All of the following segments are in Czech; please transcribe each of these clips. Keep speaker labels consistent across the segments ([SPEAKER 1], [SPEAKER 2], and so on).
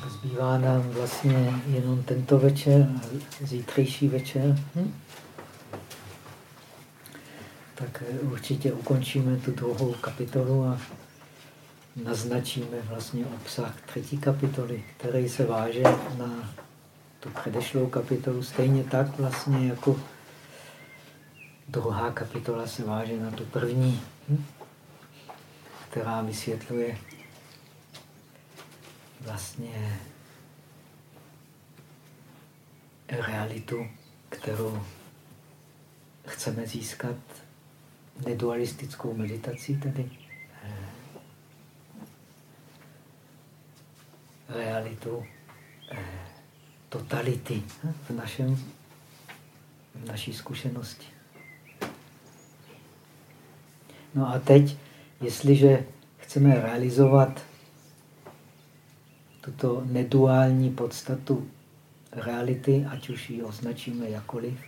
[SPEAKER 1] Tak zbývá nám vlastně jenom tento večer zítřejší večer. Hm? Tak eh, určitě ukončíme tu druhou kapitolu a naznačíme vlastně obsah třetí kapitoly, který se váže na tu předešlou kapitolu stejně tak vlastně jako druhá kapitola se váže na tu první, hm? která vysvětluje vlastně realitu, kterou chceme získat nedualistickou meditací, tedy eh, realitu eh, totality hm, v, našem, v naší zkušenosti. No a teď, jestliže chceme realizovat tuto neduální podstatu reality, ať už ji označíme jakoliv,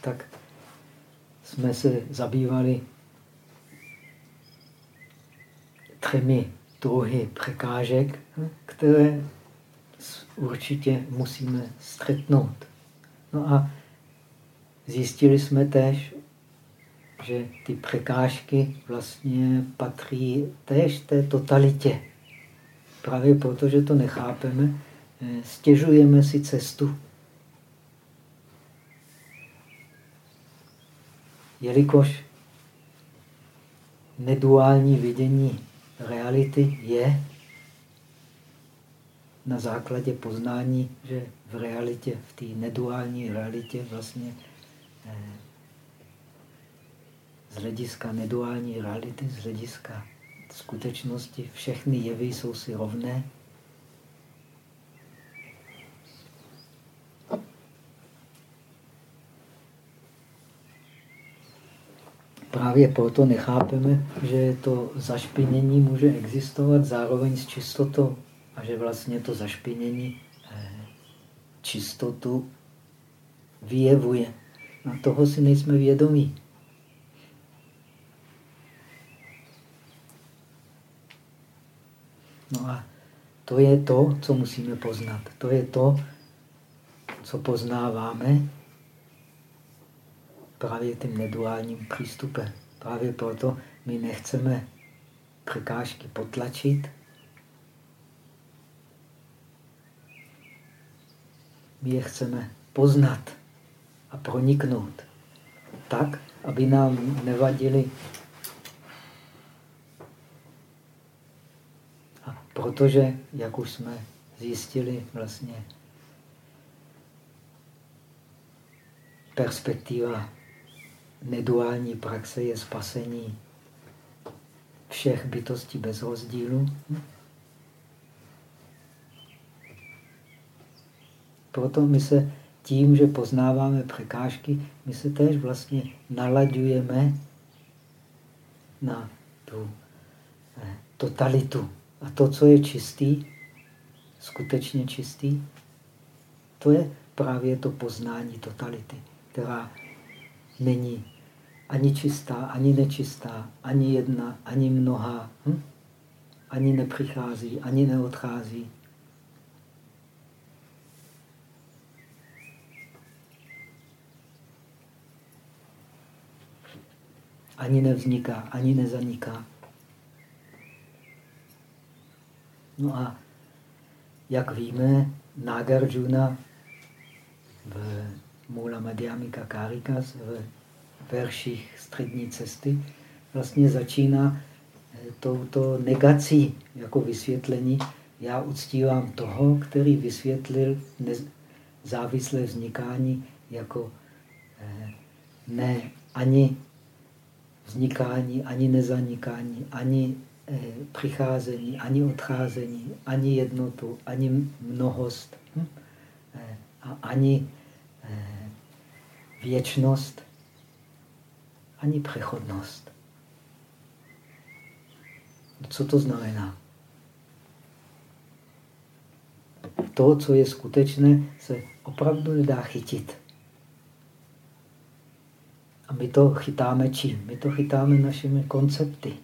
[SPEAKER 1] tak jsme se zabývali třemi druhy překážek, které určitě musíme střetnout. No a zjistili jsme tež, že ty překážky vlastně patří též té totalitě. Právě proto, že to nechápeme, eh, stěžujeme si cestu. Jelikož neduální vidění reality je na základě poznání, že v realitě, v té neduální realitě vlastně eh, z hlediska neduální reality, z hlediska skutečnosti všechny jevy jsou si rovné. Právě proto nechápeme, že to zašpinění může existovat zároveň s čistotou a že vlastně to zašpinění eh, čistotu vyjevuje. Na toho si nejsme vědomí. No a to je to, co musíme poznat. To je to, co poznáváme právě tím neduálním přístupem. Právě proto my nechceme překážky potlačit. My je chceme poznat a proniknout tak, aby nám nevadili Protože, jak už jsme zjistili, vlastně perspektiva neduální praxe je spasení všech bytostí bez rozdílu. Proto my se tím, že poznáváme překážky, my se též vlastně nalaďujeme na tu eh, totalitu a to, co je čistý, skutečně čistý, to je právě to poznání totality, která není ani čistá, ani nečistá, ani jedna, ani mnoha, hm? ani nepřichází, ani neodchází. Ani nevzniká, ani nezaniká. No a jak víme, Nagarjuna v Mula Madhyamika Karikas, v verších střední cesty, vlastně začíná eh, touto negací jako vysvětlení. Já uctívám toho, který vysvětlil závislé vznikání jako eh, ne ani vznikání, ani nezanikání, ani přicházení, ani odcházení, ani jednotu, ani mnohost, hm? Eh, a ani eh, věčnost, ani přechodnost. Co to znamená? To, co je skutečné, se opravdu nedá chytit. A my to chytáme čím? My to chytáme našimi koncepty.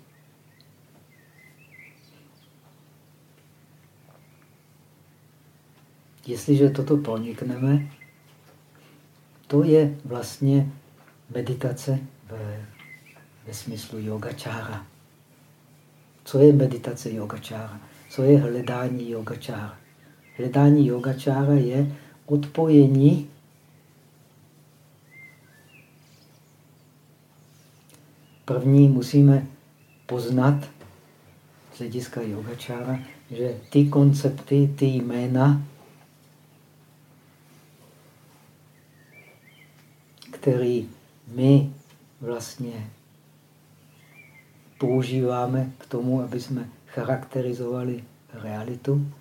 [SPEAKER 1] Jestliže toto pronikneme, to je vlastně meditace ve, ve smyslu yogačára. Co je meditace yogačára? Co je hledání yogačára? Hledání yogačára je odpojení První musíme poznat z hlediska yogačára, že ty koncepty, ty jména, který my vlastně používáme k tomu, aby jsme charakterizovali realitu,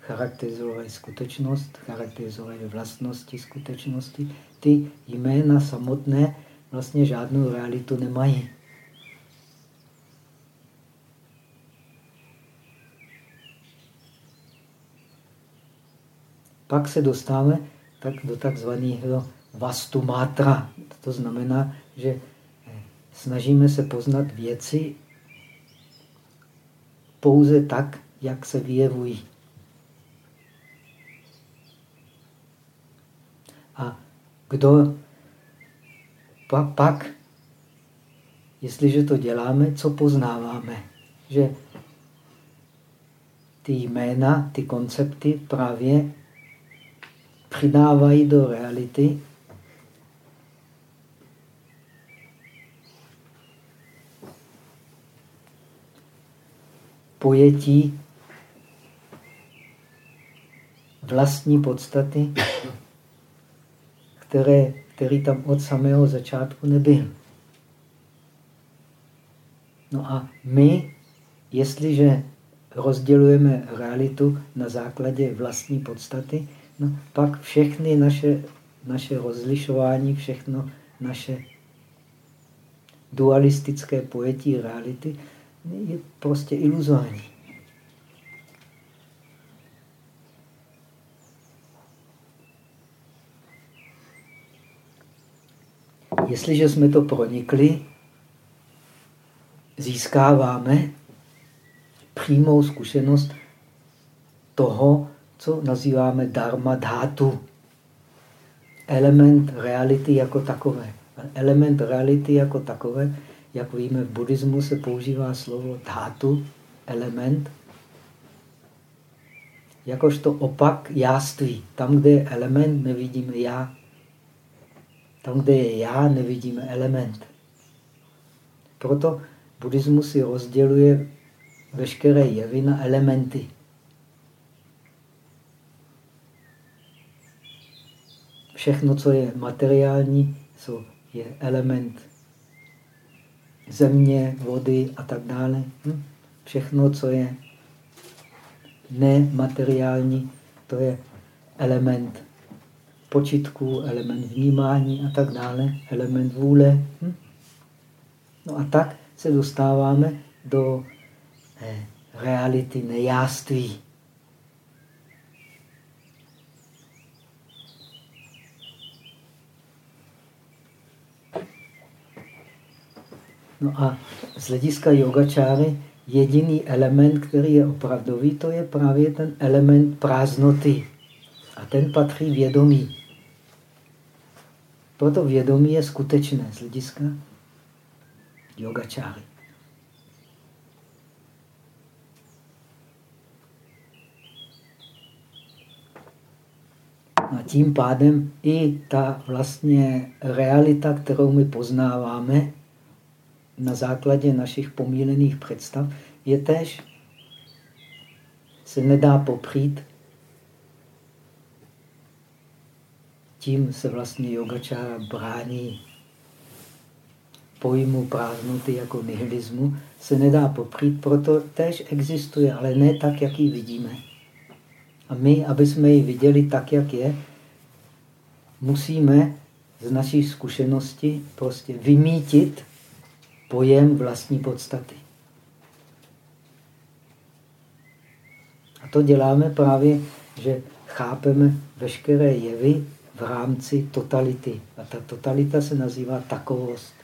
[SPEAKER 1] charakterizovali skutečnost, charakterizovali vlastnosti skutečnosti. Ty jména samotné vlastně žádnou realitu nemají. Pak se dostáváme tak do takzvaného vastu mátra. To znamená, že eh, snažíme se poznat věci pouze tak, jak se vyjevují. A kdo pak, jestliže to děláme, co poznáváme? Že ty jména, ty koncepty právě přidávají do reality pojetí vlastní podstaty, které, který tam od samého začátku nebyl. No a my, jestliže rozdělujeme realitu na základě vlastní podstaty, no pak všechny naše, naše rozlišování, všechno naše dualistické pojetí reality je prostě iluzorní. Jestliže jsme to pronikli, získáváme přímou zkušenost toho, co nazýváme dharma dhatu. Element reality jako takové. Element reality jako takové jak víme, v buddhismu se používá slovo dhatu, element, jakožto opak jáství. Tam, kde je element, nevidíme já. Tam, kde je já, nevidíme element. Proto buddhismus si rozděluje veškeré jevy na elementy. Všechno, co je materiální, je element země, vody a tak dále. Hm? Všechno, co je nemateriální, to je element počitku, element vnímání a tak dále, element vůle. Hm? No a tak se dostáváme do eh, reality nejáství. No a z hlediska yogačáry jediný element, který je opravdový, to je právě ten element prázdnoty. A ten patří vědomí. Proto vědomí je skutečné z hlediska yogačáry. A tím pádem i ta vlastně realita, kterou my poznáváme, na základě našich pomílených představ, je tež se nedá popřít. Tím se vlastně yogačára brání pojmu prázdnoty jako nihilismu, se nedá popřít, proto tež existuje, ale ne tak, jak ji vidíme. A my, aby jsme ji viděli tak, jak je, musíme z naší zkušenosti prostě vymítit pojem vlastní podstaty. A to děláme právě, že chápeme veškeré jevy v rámci totality. A ta totalita se nazývá takovost.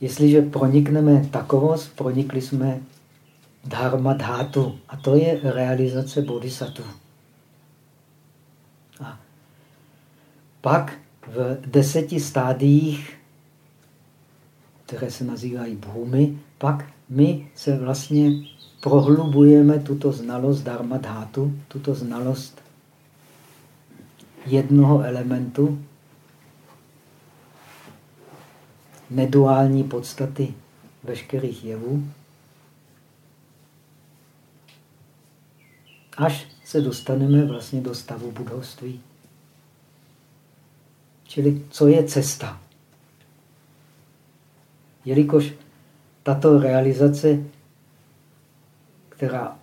[SPEAKER 1] Jestliže pronikneme takovost, pronikli jsme dharma dhatu. A to je realizace bodhisattva. A pak v deseti stádiích, které se nazývají bhumy, pak my se vlastně prohlubujeme tuto znalost dharma dhatu, tuto znalost jednoho elementu, neduální podstaty veškerých jevů, až se dostaneme vlastně do stavu budovství. Čili co je cesta? Jelikož tato realizace, která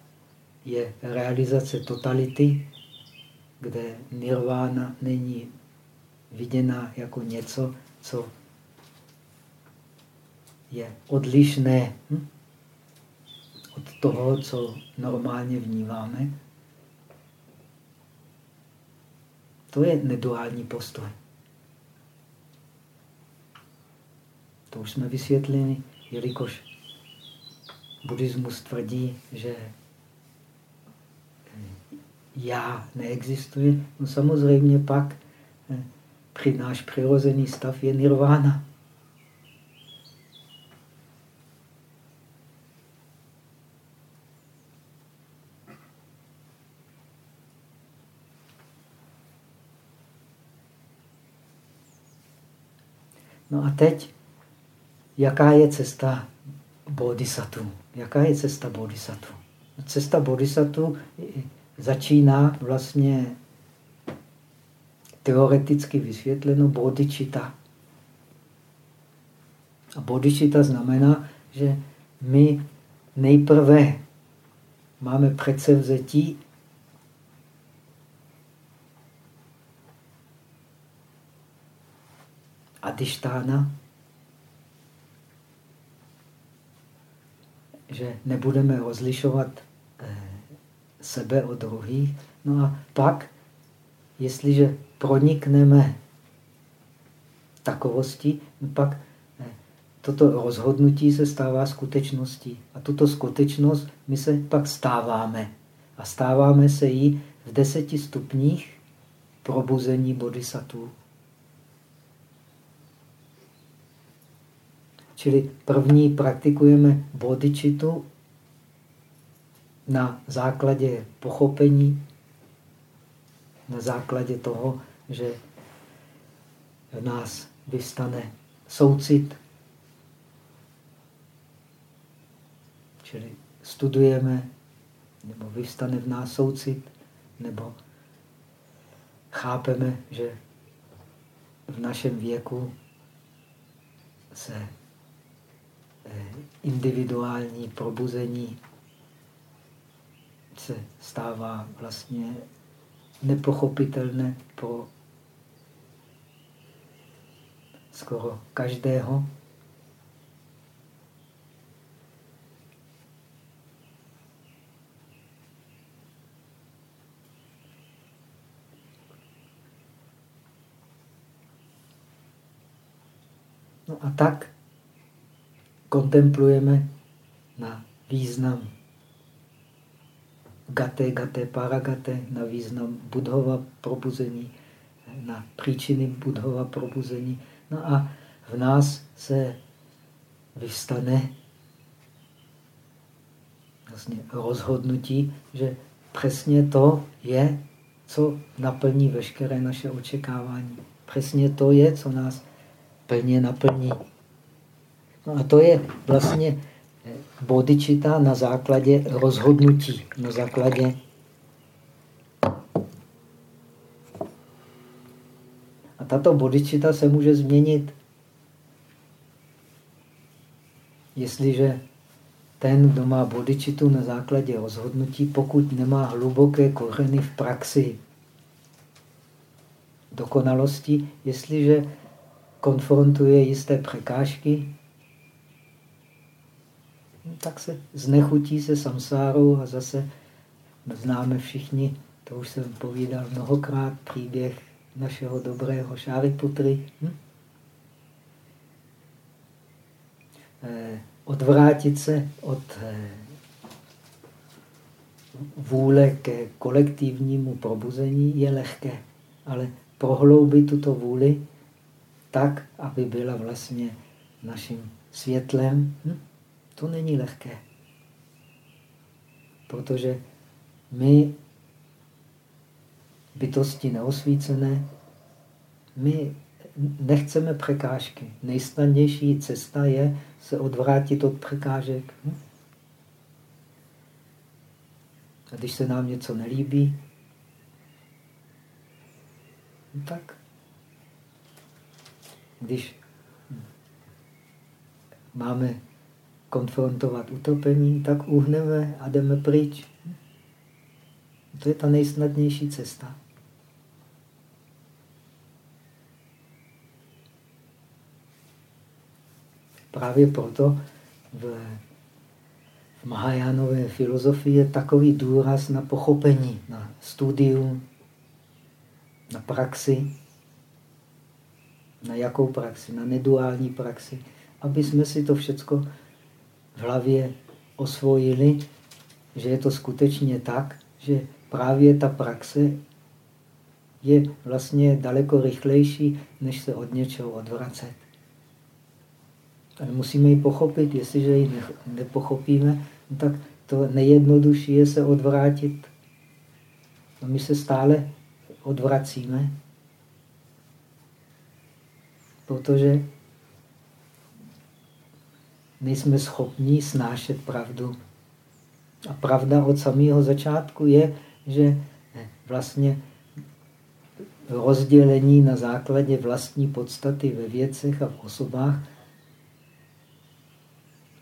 [SPEAKER 1] je realizace totality, kde nirvána není viděna jako něco, co je odlišné hm? od toho, co normálně vnímáme. To je neduální postoj. To už jsme vysvětlili, jelikož buddhismus tvrdí, že já neexistuje, no samozřejmě pak eh, při náš přirozený stav je nirvána. No a teď, jaká je cesta bodhisattva? Jaká je cesta bodhisattva? Cesta bodhisattva začíná vlastně teoreticky vysvětleno bodhicitta. A bodhicitta znamená, že my nejprve máme předsevzetí adištána, že nebudeme rozlišovat eh, sebe od druhých. No a pak, jestliže pronikneme takovosti, no pak eh, toto rozhodnutí se stává skutečností. A tuto skutečnost my se pak stáváme. A stáváme se jí v deseti stupních probuzení bodhisattva. Čili první praktikujeme bodičitu na základě pochopení, na základě toho, že v nás vystane soucit. Čili studujeme, nebo vystane v nás soucit, nebo chápeme, že v našem věku se individuální probuzení se stává vlastně nepochopitelné pro skoro každého. No a tak kontemplujeme na význam gate, gate, paragate, na význam budhova probuzení, na příčiny budhova probuzení. No a v nás se vystane vlastně rozhodnutí, že přesně to je, co naplní veškeré naše očekávání. Přesně to je, co nás plně naplní. No a to je vlastně eh, bodičita na základě rozhodnutí, na základě A tato bodičita se může změnit, jestliže ten, kdo má bodičitu na základě rozhodnutí, pokud nemá hluboké kořeny v praxi dokonalosti, jestliže konfrontuje jisté překážky, tak se znechutí se samsárou a zase známe všichni, to už jsem povídal mnohokrát, příběh našeho dobrého Šáriputry. Hm? Eh, odvrátit se od eh, vůle ke kolektivnímu probuzení je lehké, ale prohloubit tuto vůli tak, aby byla vlastně naším světlem, hm? To není lehké. Protože my, bytosti neosvícené, my nechceme překážky. Nejsnadnější cesta je se odvrátit od překážek. Hm? A když se nám něco nelíbí, no tak když máme konfrontovat utopení, tak uhneme a jdeme pryč. To je ta nejsnadnější cesta. Právě proto v, Mahajánové filozofii je takový důraz na pochopení, na studium, na praxi. Na jakou praxi? Na neduální praxi. Aby jsme si to všechno v hlavě osvojili, že je to skutečně tak, že právě ta praxe je vlastně daleko rychlejší, než se od něčeho odvracet. Ale musíme ji pochopit. Jestliže ji nepochopíme, no tak to nejjednodušší je se odvrátit. A my se stále odvracíme, protože nejsme schopni snášet pravdu. A pravda od samého začátku je, že vlastně rozdělení na základě vlastní podstaty ve věcech a v osobách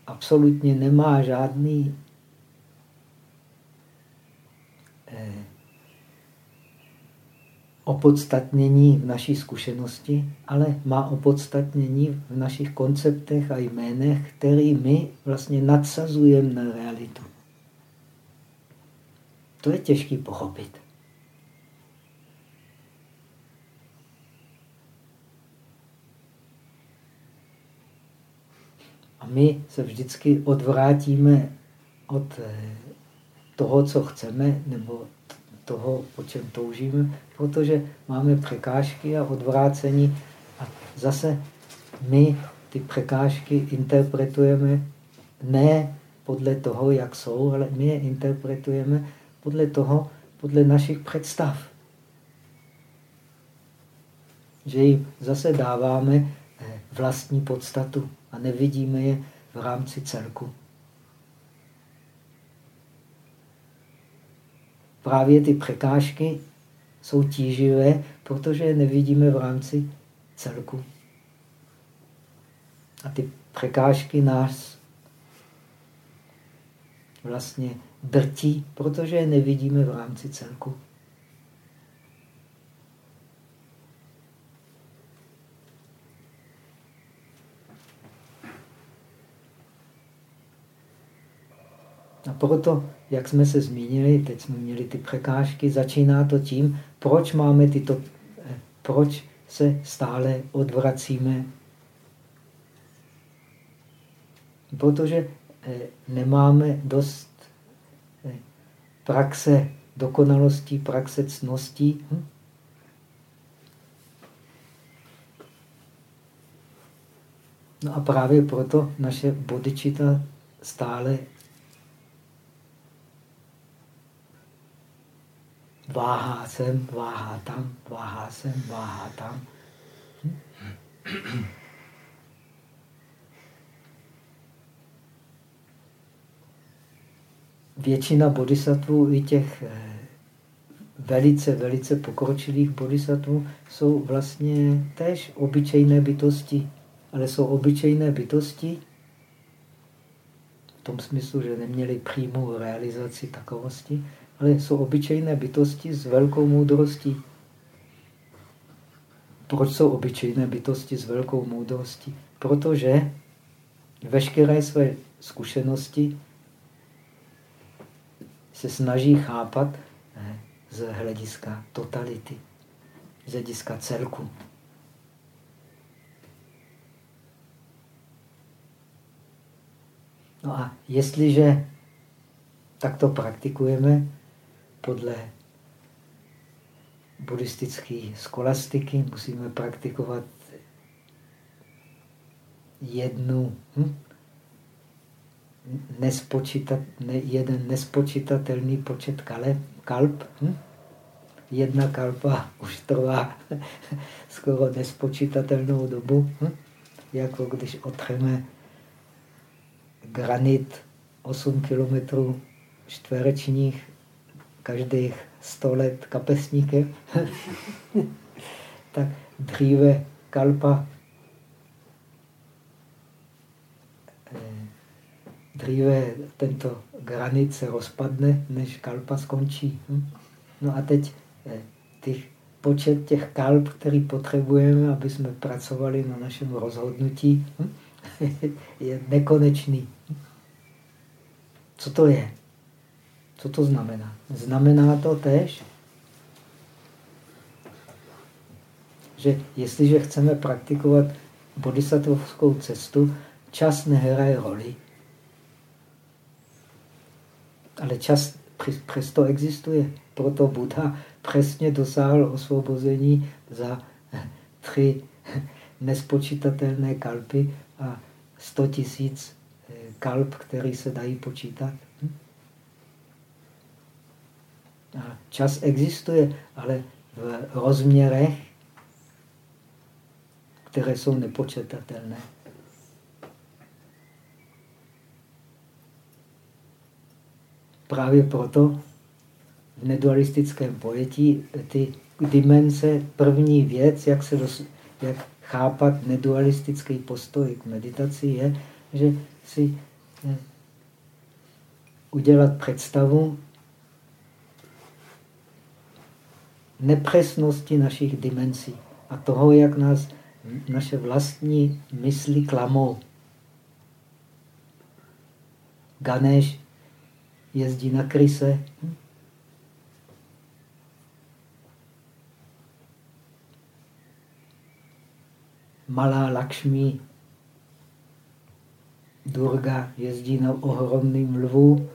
[SPEAKER 1] absolutně nemá žádný eh, opodstatnění v naší zkušenosti, ale má opodstatnění v našich konceptech a jménech, který my vlastně nadsazujeme na realitu. To je těžký pochopit. A my se vždycky odvrátíme od eh, toho, co chceme, nebo toho, po čem toužíme, protože máme překážky a odvrácení. A zase my ty překážky interpretujeme ne podle toho, jak jsou, ale my je interpretujeme podle toho, podle našich představ. Že jim zase dáváme eh, vlastní podstatu a nevidíme je v rámci celku. Právě ty překážky jsou tíživé, protože je nevidíme v rámci celku. A ty překážky nás vlastně drtí, protože je nevidíme v rámci celku. A proto, jak jsme se zmínili, teď jsme měli ty překážky, začíná to tím, proč máme tyto, eh, proč se stále odvracíme. Protože eh, nemáme dost eh, praxe dokonalostí, praxe cností. Hm? No a právě proto naše bodičita stále váhá sem, váhá tam, váhá sem, váhá tam. Většina bodhisattvů, i těch eh, velice, velice pokročilých bodhisattvů, jsou vlastně též obyčejné bytosti, ale jsou obyčejné bytosti v tom smyslu, že neměli přímou realizaci takovosti, ale jsou obyčejné bytosti s velkou moudrostí. Proč jsou obyčejné bytosti s velkou moudrostí? Protože veškeré své zkušenosti se snaží chápat ne, z hlediska totality, z hlediska celku. No a jestliže Tak to praktikujeme podle buddhistické skolastiky. Musíme praktikovat jednu hm? nespočítat, ne, jeden nespočítatelný počet kaleb, kalb. Hm? Jedna kalpa už trvá skoro nespočítatelnou dobu. Hm? Jako když otřeme granit 8 kilometrů čtverečních každých 100 let kapesníkem, tak dříve kalpa eh, dříve tento granit se rozpadne, než kalpa skončí. Hm? No a teď eh, těch, počet těch kalb, který potřebujeme, aby jsme pracovali na našem rozhodnutí, hm? je nekonečný. Co to je? Co to znamená? Znamená to tež, že jestliže chceme praktikovat bodhisattvovskou cestu, čas nehraje roli. Ale čas přesto existuje. Proto Buddha přesně dosáhl osvobození za tři nespočítatelné kalpy a sto tisíc eh, kalp, které se dají počítat. Hm? A čas existuje, ale v rozměrech, které jsou nepočetatelné. Právě proto v nedualistickém pojetí ty dimenze, první věc, jak, se dos, jak chápat nedualistický postoj k meditaci, je, že si eh, udělat představu nepřesnosti našich dimenzí a toho, jak nás naše vlastní mysli klamou. Ganesh jezdí na kryse. Malá Lakšmi Durga jezdí na ohromným lvu.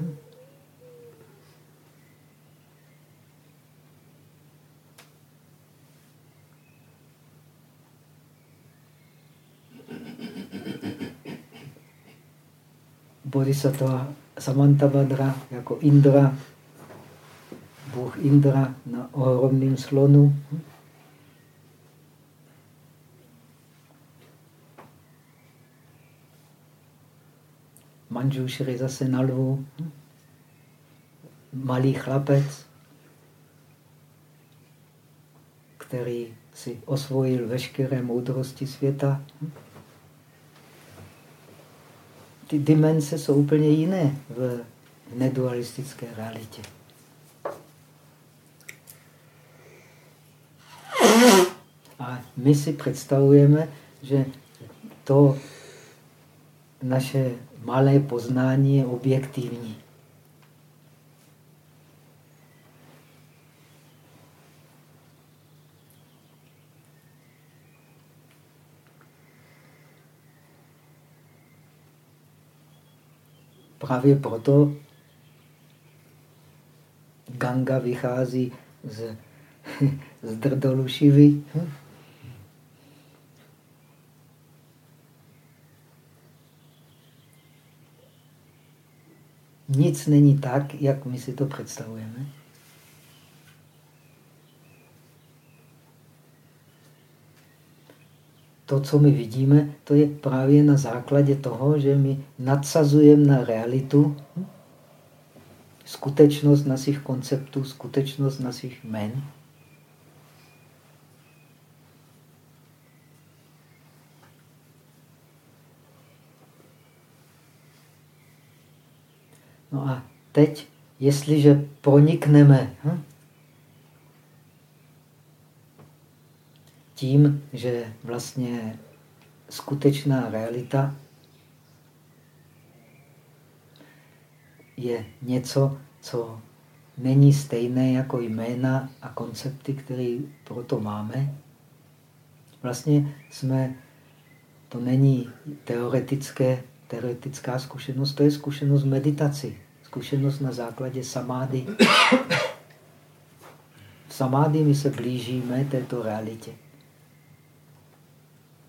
[SPEAKER 1] Bodhisattva Samantabhadra jako Indra, Bůh Indra na ohromném slonu. Manjushri zase na lvu. Malý chlapec, který si osvojil veškeré moudrosti světa ty dimenze jsou úplně jiné v nedualistické realitě. A my si představujeme, že to naše malé poznání je objektivní. Právě proto Ganga vychází z, z drdolu Šivy. Nic není tak, jak my si to představujeme. To, co my vidíme, to je právě na základě toho, že my nadsazujeme na realitu skutečnost našich konceptů, skutečnost našich men. No a teď, jestliže pronikneme hm, tím, že vlastně skutečná realita je něco, co není stejné jako jména a koncepty, které proto máme. Vlastně jsme, to není teoretické, teoretická zkušenost, to je zkušenost meditaci, zkušenost na základě samády. V samády my se blížíme této realitě.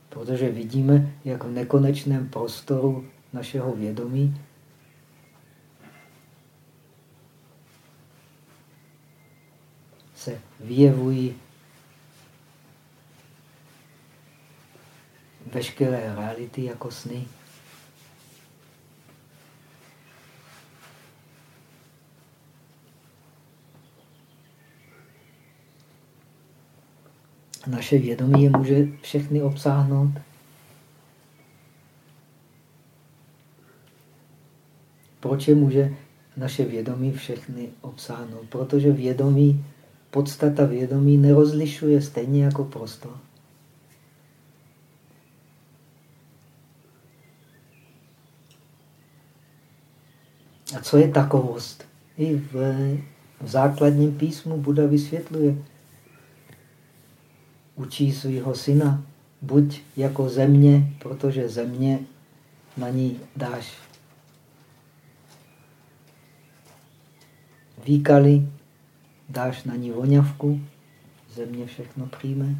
[SPEAKER 1] Protože vidíme, jak v nekonečném prostoru našeho vědomí se vyjevují veškeré reality jako sny. Naše vědomí je může všechny obsáhnout. Proč je může naše vědomí všechny obsáhnout? Protože vědomí, podstata vědomí nerozlišuje stejně jako prostor. A co je takovost? I v, v základním písmu Buda vysvětluje. Učí svého syna, buď jako země, protože země na ní dáš výkaly, dáš na ní voňavku, země všechno přijme.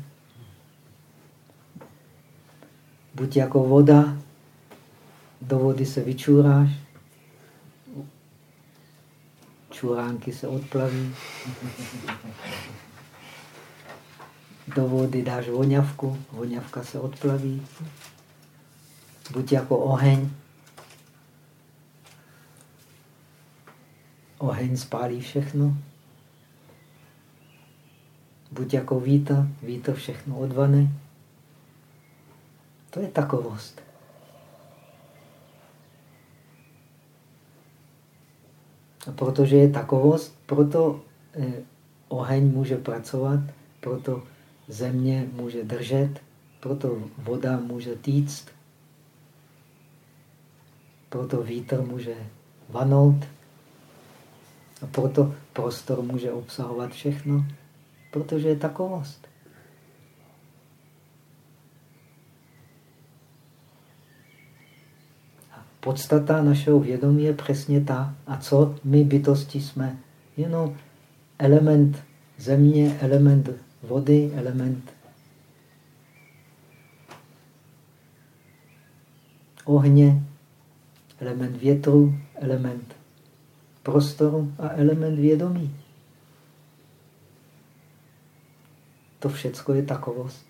[SPEAKER 1] Buď jako voda, do vody se vyčuráš, čuránky se odplaví. Do vody dáš voňavku, voňavka se odplaví. Buď jako oheň. Oheň spálí všechno. Buď jako vítr, vítr všechno odvane. To je takovost. A protože je takovost, proto eh, oheň může pracovat, proto země může držet, proto voda může týct, proto vítr může vanout a proto prostor může obsahovat všechno, protože je takovost. podstata našeho vědomí je přesně ta. A co my bytosti jsme? Jenom element země, element vody, element ohně, element větru, element prostoru a element vědomí. To všecko je takovost.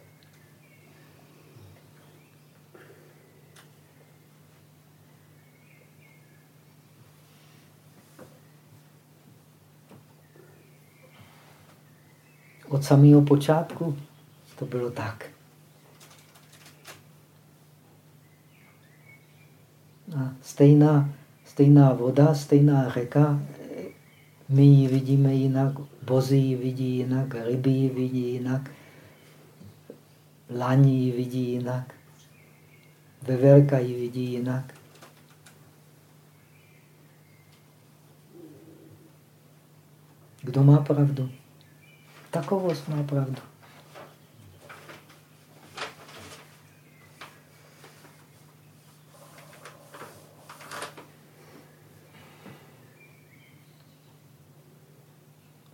[SPEAKER 1] Od samého počátku to bylo tak. A stejná, stejná voda, stejná řeka, my ji vidíme jinak, bozy ji vidí jinak, ryby ji vidí jinak, lani ji vidí jinak, vevelka ji vidí jinak. Kdo má pravdu? Takovost má pravdu.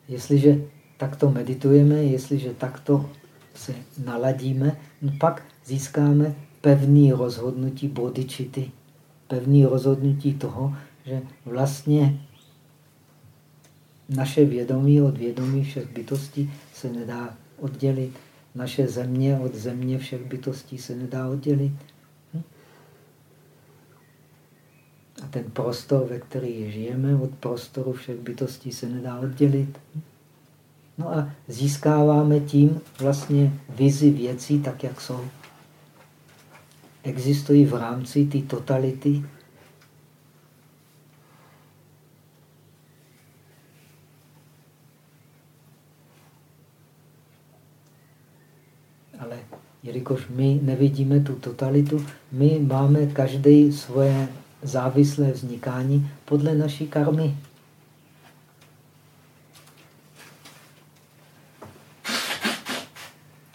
[SPEAKER 1] Jestliže takto meditujeme, jestliže takto se naladíme, no pak získáme pevný rozhodnutí bodičity, pevný rozhodnutí toho, že vlastně naše vědomí od vědomí všech bytostí se nedá oddělit. Naše země od země všech bytostí se nedá oddělit. Hm? A ten prostor, ve který žijeme, od prostoru všech bytostí se nedá oddělit. Hm? No a získáváme tím vlastně vizi věcí tak, jak jsou. Existují v rámci té totality jelikož my nevidíme tu totalitu, my máme každý svoje závislé vznikání podle naší karmy.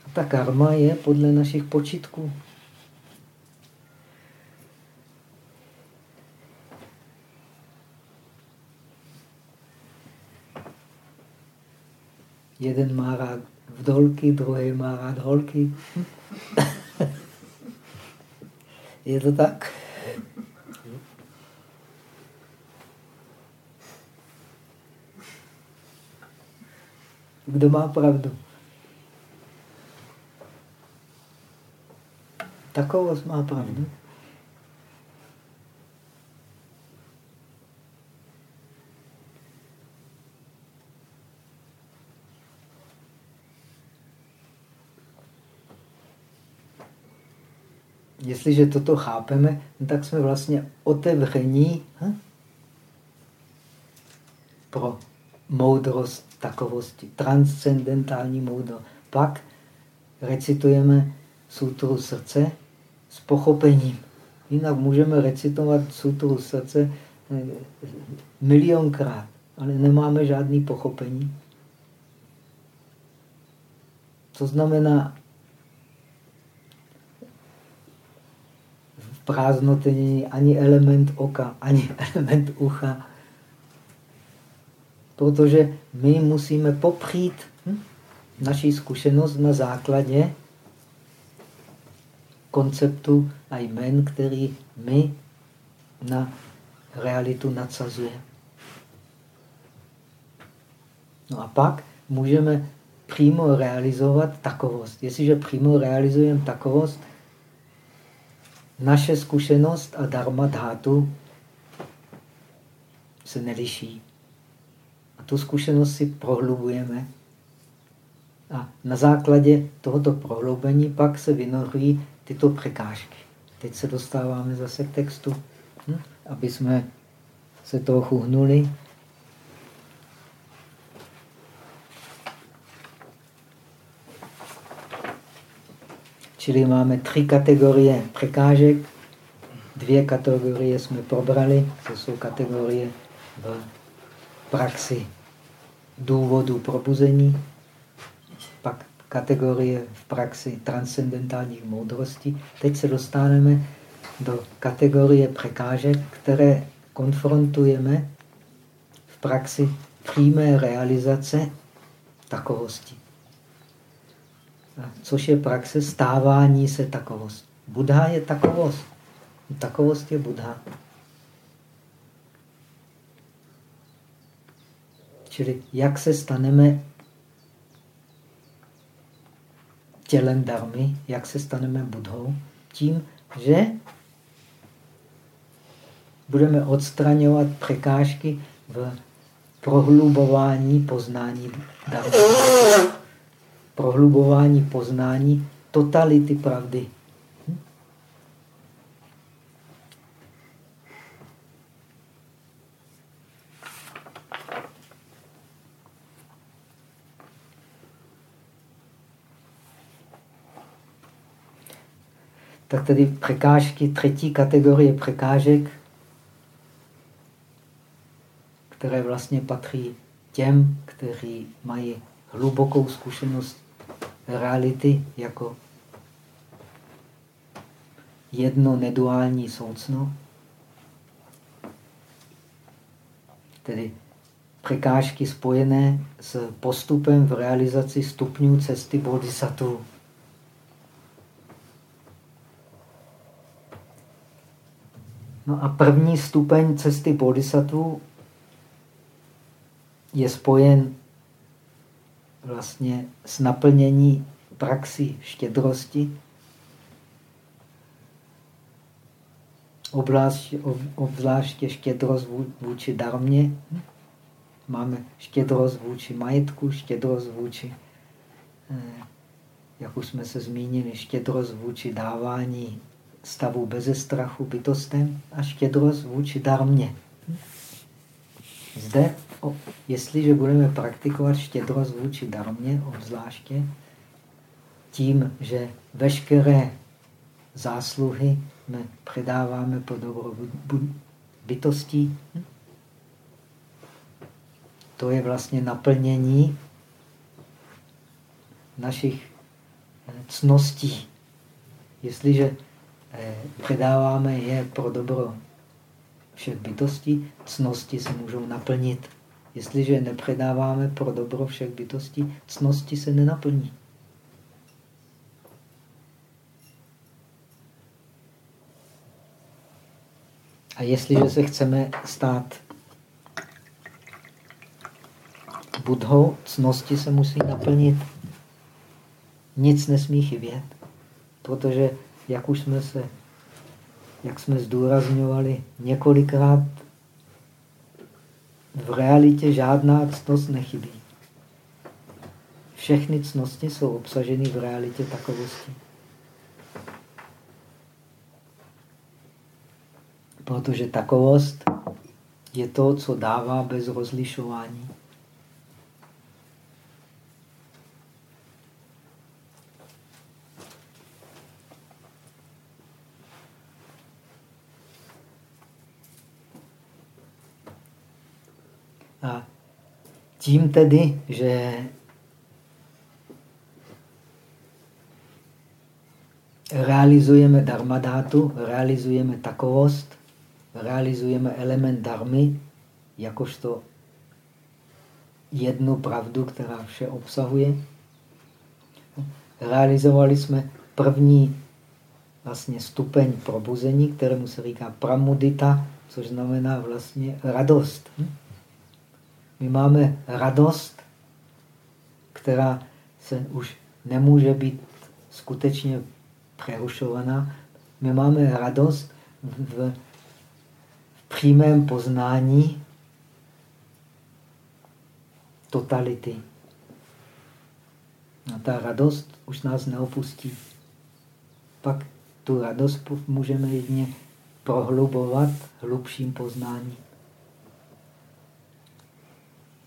[SPEAKER 1] A ta karma je podle našich počitků. Jeden má rád vdolky, druhý má rád holky. Je to tak? Kdo má pravdu? Takovost má pravdu. Jestliže toto chápeme, no tak jsme vlastně otevření hm? pro moudrost takovosti, transcendentální moudrost. Pak recitujeme sutru srdce s pochopením. Jinak můžeme recitovat sutru srdce eh, milionkrát, ale nemáme žádný pochopení. To znamená, v prázdnotě není ani element oka, ani element ucha, protože my musíme popřít hm, naší zkušenost na základě konceptu a jmen, který my na realitu nadsazujeme. No a pak můžeme přímo realizovat takovost. Jestliže přímo realizujeme takovost, naše zkušenost a dharma dhatu se neliší. A tu zkušenost si prohlubujeme. A na základě tohoto prohloubení pak se vynorují tyto překážky. Teď se dostáváme zase k textu, hm? aby jsme se trochu hnuli. Čili máme tři kategorie překážek. Dvě kategorie jsme probrali, to jsou kategorie v praxi důvodu probuzení, pak kategorie v praxi transcendentálních moudrostí. Teď se dostaneme do kategorie překážek, které konfrontujeme v praxi přímé realizace takovosti. Což je praxe stávání se takovost. Buddha je takovost. Takovost je Buddha. Čili jak se staneme tělem darmy, jak se staneme budhou? Tím, že budeme odstraňovat překážky v prohlubování poznání darmy. Prohlubování poznání totality pravdy. tak tedy překážky, třetí kategorie překážek, které vlastně patří těm, kteří mají hlubokou zkušenost reality jako jedno neduální soucno, tedy překážky spojené s postupem v realizaci stupňů cesty bodhisattva. No a první stupeň cesty bodhisattva je spojen vlastně s naplnění praxi štědrosti, obzvláště štědrost vůči darmě. Máme štědrost vůči majetku, štědrost vůči, eh, jak už jsme se zmínili, štědrost vůči dávání stavu beze strachu bytostem a štědrost vůči darmě. Zde, jestliže budeme praktikovat štědrost vůči darmě, obzvláště tím, že veškeré zásluhy my předáváme po dobro bytostí, to je vlastně naplnění našich eh, cností. Jestliže Eh, předáváme je pro dobro všech bytostí, cnosti se můžou naplnit. Jestliže nepředáváme pro dobro všech bytostí, cnosti se nenaplní. A jestliže se chceme stát budhou, cnosti se musí naplnit. Nic nesmí chybět, protože, jak už jsme se, jak jsme zdůrazňovali několikrát, v realitě žádná cnost nechybí. Všechny cnosti jsou obsaženy v realitě takovosti. Protože takovost je to, co dává bez rozlišování. A tím tedy, že realizujeme dharmadátu, realizujeme takovost, realizujeme element darmy, jakožto jednu pravdu, která vše obsahuje. Realizovali jsme první vlastně stupeň probuzení, kterému se říká pramudita, což znamená vlastně radost. My máme radost, která se už nemůže být skutečně přerušovaná. My máme radost v přímém poznání totality. A ta radost už nás neopustí. Pak tu radost můžeme jedině prohlubovat hlubším poznáním.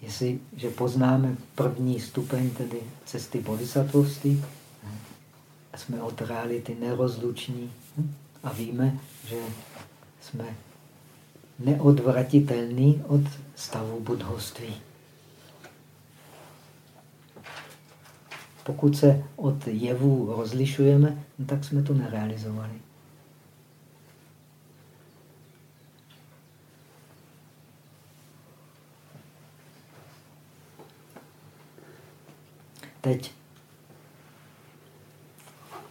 [SPEAKER 1] Jestliže poznáme první stupeň, tedy cesty bodhisattvoství, jsme od reality nerozluční a víme, že jsme neodvratitelný od stavu budhoství. Pokud se od jevů rozlišujeme, no tak jsme to nerealizovali. Teď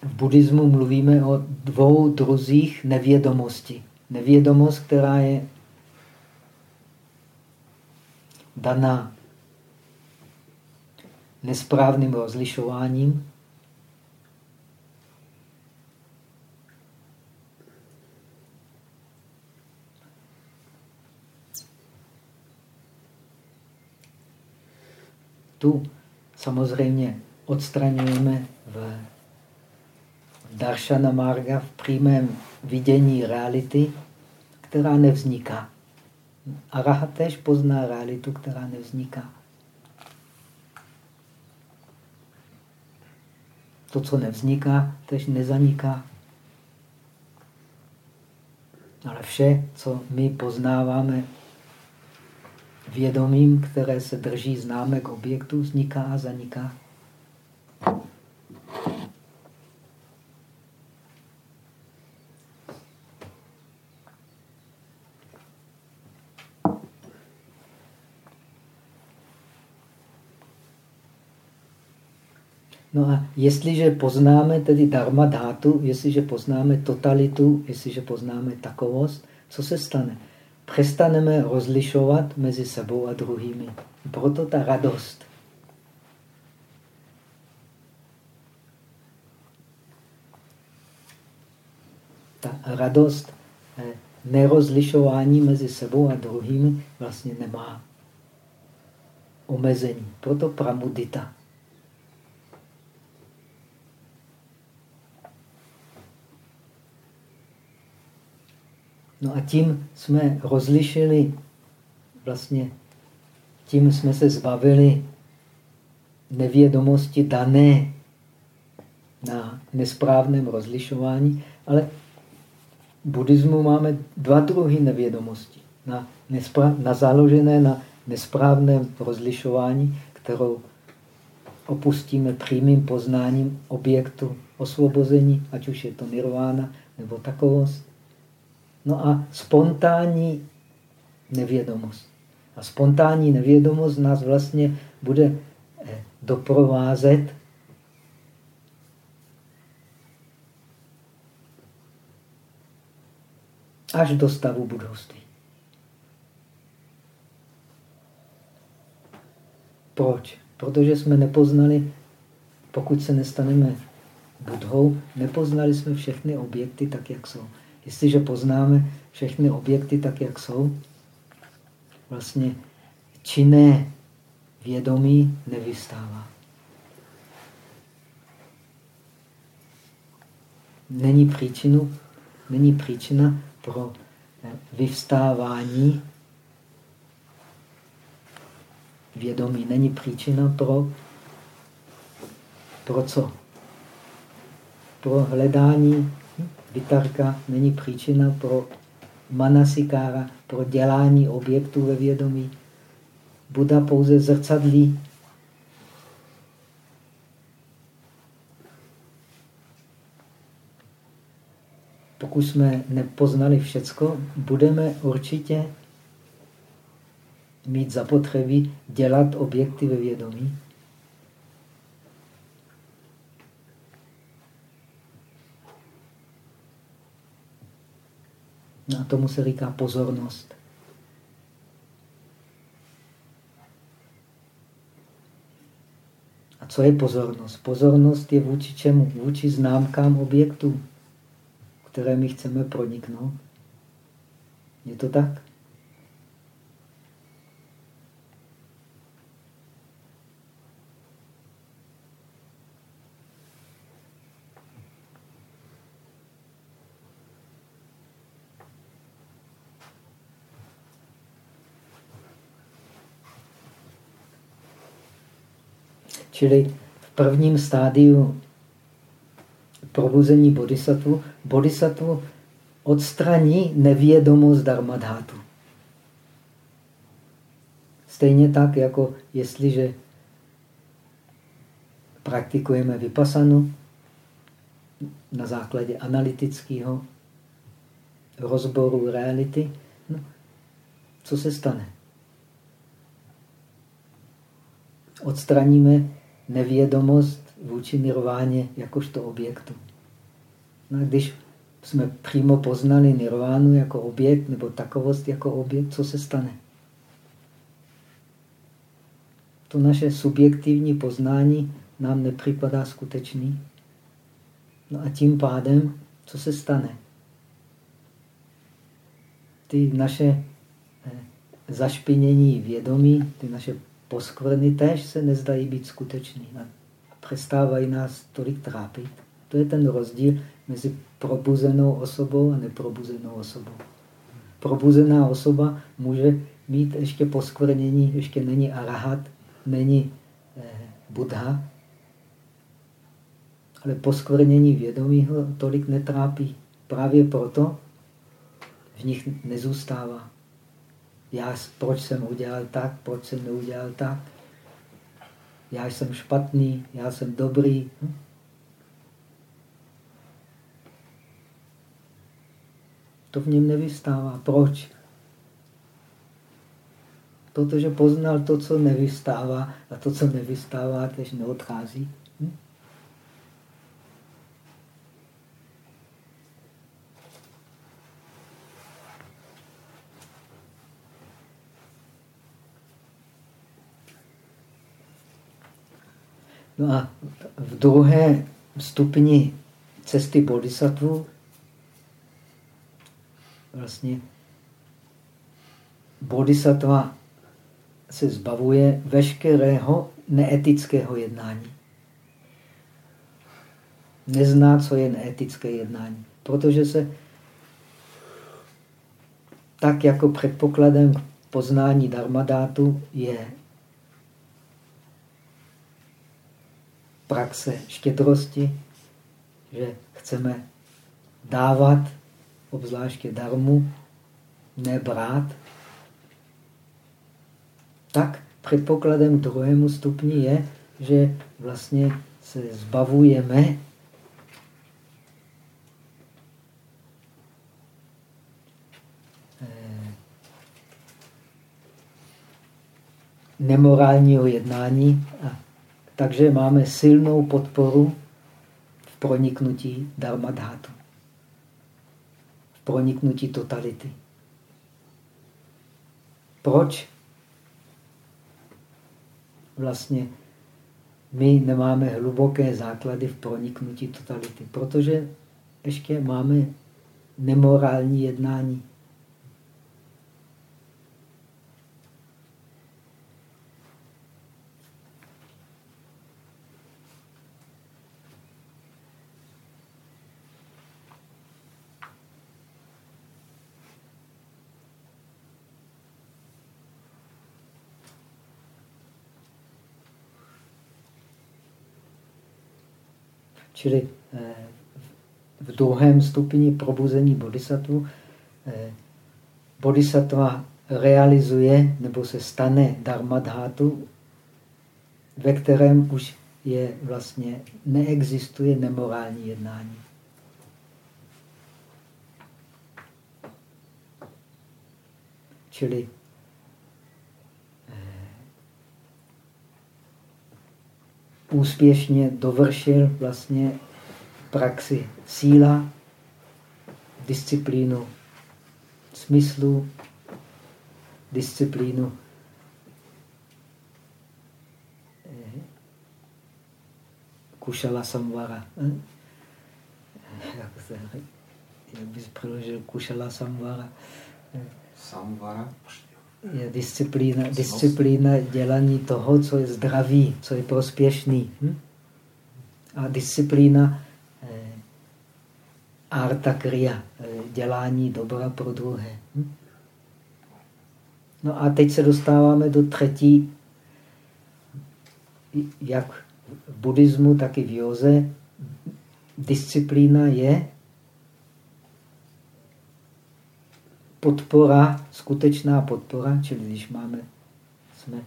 [SPEAKER 1] v buddhismu mluvíme o dvou druzích nevědomosti. Nevědomost, která je daná nesprávným rozlišováním, tu samozřejmě odstraňujeme v Darshana Marga v přímém vidění reality, která nevzniká. Arahat tež pozná realitu, která nevzniká. To, co nevzniká, tež nezaniká. Ale vše, co my poznáváme vědomím, které se drží známek objektu, vzniká a zaniká. No a jestliže poznáme tedy dharma dátu, jestliže poznáme totalitu, jestliže poznáme takovost, co se stane? Přestaneme rozlišovat mezi sebou a druhými. Proto ta radost. Ta radost eh, nerozlišování mezi sebou a druhými vlastně nemá omezení. Proto pramudita. No a tím jsme rozlišili, vlastně tím jsme se zbavili nevědomosti dané na nesprávném rozlišování, ale v buddhismu máme dva druhy nevědomosti. Na, na založené na nesprávném rozlišování, kterou opustíme přímým poznáním objektu osvobození, ať už je to nirvána nebo takovost. No a spontánní nevědomost. A spontánní nevědomost nás vlastně bude eh, doprovázet až do stavu budovství. Proč? Protože jsme nepoznali, pokud se nestaneme budhou, nepoznali jsme všechny objekty tak, jak jsou. Jestliže poznáme všechny objekty tak, jak jsou, vlastně činné vědomí nevystává. Není, příčinu, není příčina pro vyvstávání vědomí. Není příčina pro, pro co? Pro hledání vytarka není příčina pro manasikára, pro dělání objektů ve vědomí. Buda pouze zrcadlí pokud jsme nepoznali všecko, budeme určitě mít zapotřebí dělat objekty ve vědomí. No a tomu se říká pozornost. A co je pozornost? Pozornost je vůči čemu? Vůči známkám objektů které my chceme proniknout. Je to tak? Čili v prvním stádiu probuzení bodhisattva, bodhisattva odstraní nevědomost dharmadhátu. Stejně tak, jako jestliže praktikujeme vypasanu na základě analytického rozboru reality, no, co se stane? Odstraníme nevědomost vůči nirváně jakožto objektu. No a když jsme přímo poznali nirvánu jako objekt nebo takovost jako objekt, co se stane? To naše subjektivní poznání nám nepřipadá skutečný. No a tím pádem, co se stane? Ty naše eh, zašpinění vědomí, ty naše poskvrny též se nezdají být skutečný. A přestávají nás tolik trápit. To je ten rozdíl mezi probuzenou osobou a neprobuzenou osobou. Probuzená osoba může mít ještě poskvrnění, ještě není arahat, není eh, buddha, ale poskvrnění vědomí ho tolik netrápí. Právě proto v nich nezůstává. Já, proč jsem udělal tak, proč jsem neudělal tak já jsem špatný, já jsem dobrý. Hm? To v něm nevystává. Proč? Protože poznal to, co nevystává a to, co nevystává, tež neodchází. Hm? No a v druhé stupni cesty bodhisattva vlastně bodhisattva se zbavuje veškerého neetického jednání. Nezná, co je neetické jednání. Protože se tak jako předpokladem k poznání dharmadátu je praxe štědrosti, že chceme dávat, obzvláště darmu, nebrát, tak předpokladem druhému stupni je, že vlastně se zbavujeme nemorálního jednání. A takže máme silnou podporu v proniknutí dharmadhátu, v proniknutí totality. Proč? Vlastně my nemáme hluboké základy v proniknutí totality, protože ještě máme nemorální jednání. Čili eh, v druhém stupni probuzení bodhisattva eh, bodhisattva realizuje nebo se stane dharmadhátu, ve kterém už je vlastně neexistuje nemorální jednání. Čili úspěšně dovršil vlastně praxi síla, disciplínu smyslu, disciplínu eh, kušala samvara. Eh? Jak, se, jak bys přeložil kušala samvara?
[SPEAKER 2] Samvara?
[SPEAKER 1] Je disciplína, disciplína dělání toho, co je zdravý, co je prospěšný. Hm? A disciplína eh, arta kriya, eh, dělání dobra pro druhé. Hm? No a teď se dostáváme do třetí, jak v buddhismu, tak i v józe. Disciplína je podpora, skutečná podpora, čili když máme jsme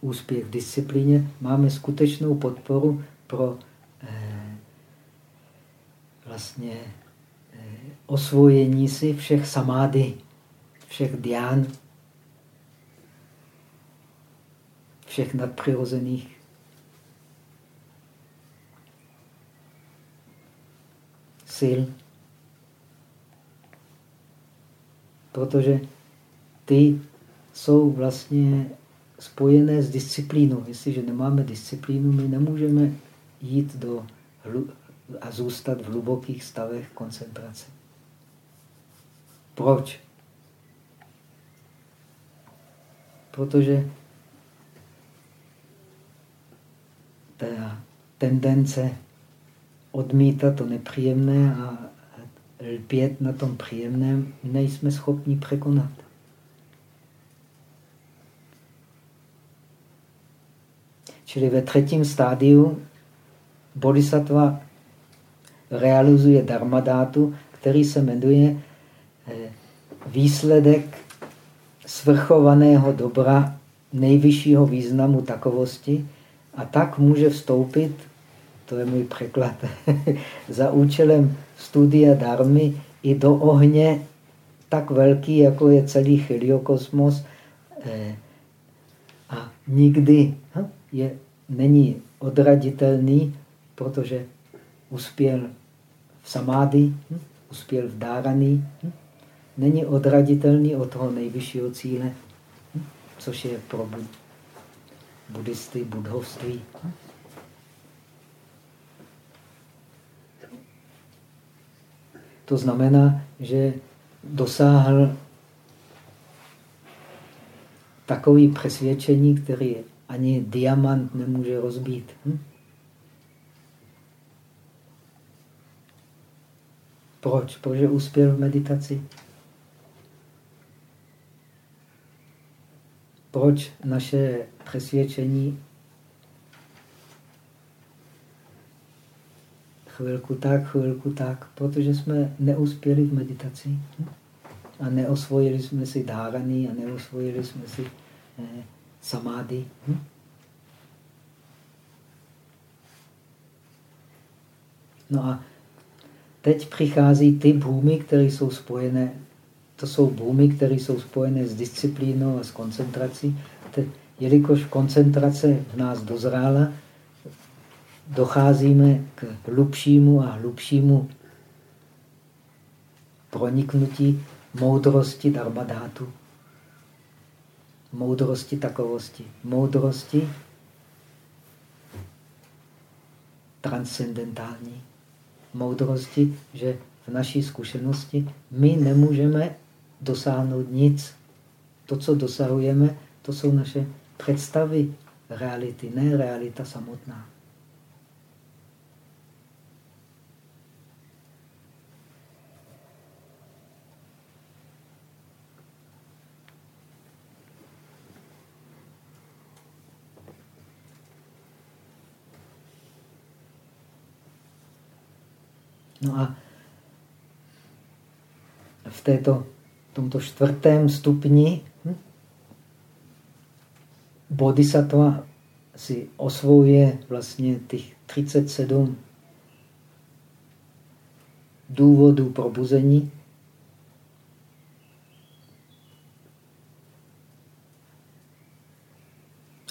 [SPEAKER 1] úspěch v disciplíně, máme skutečnou podporu pro eh, vlastně eh, osvojení si všech samády, všech dián, všech nadpřirozených sil. Protože ty jsou vlastně spojené s disciplínou. Jestliže nemáme disciplínu, my nemůžeme jít do a zůstat v hlubokých stavech koncentrace. Proč? Protože ta tendence odmítat to nepříjemné a lpět na tom příjemném nejsme schopni překonat. Čili ve třetím stádiu bodhisattva realizuje dharmadátu, který se jmenuje eh, výsledek svrchovaného dobra nejvyššího významu takovosti a tak může vstoupit to je můj překlad, za účelem studia darmy i do ohně tak velký, jako je celý chiliokosmos eh, a nikdy hm, je, není odraditelný, protože uspěl v samády, hm, uspěl v dáraný, hm, není odraditelný od toho nejvyššího cíle, což je pro buddhisty, budhovství. To znamená, že dosáhl takový přesvědčení, který ani diamant nemůže rozbít. Hm? Proč? Protože uspěl v meditaci. Proč naše přesvědčení chvilku tak, chvilku tak, protože jsme neuspěli v meditaci a neosvojili jsme si dáraný a neosvojili jsme si eh, samády. No a teď přichází ty bůmy, které jsou spojené, to jsou bůmy, které jsou spojené s disciplínou a s koncentrací. jelikož koncentrace v nás dozrála, docházíme k hlubšímu a hlubšímu proniknutí moudrosti dharmadátu. Moudrosti takovosti. Moudrosti transcendentální. Moudrosti, že v naší zkušenosti my nemůžeme dosáhnout nic. To, co dosahujeme, to jsou naše představy reality, ne realita samotná. No a v této, tomto čtvrtém stupni hm, bodhisattva si osvojuje vlastně těch 37 důvodů probuzení.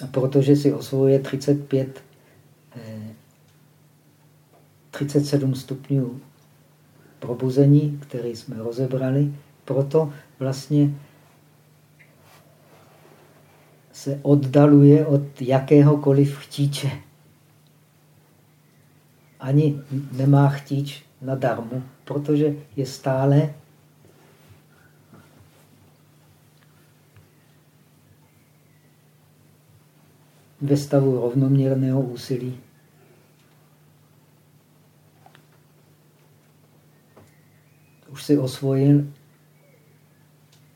[SPEAKER 1] A protože si osvojuje 35 37 stupňů probuzení, který jsme rozebrali, proto vlastně se oddaluje od jakéhokoliv chtíče. Ani nemá chtíč na darmu, protože je stále ve stavu rovnoměrného úsilí. Už si osvojil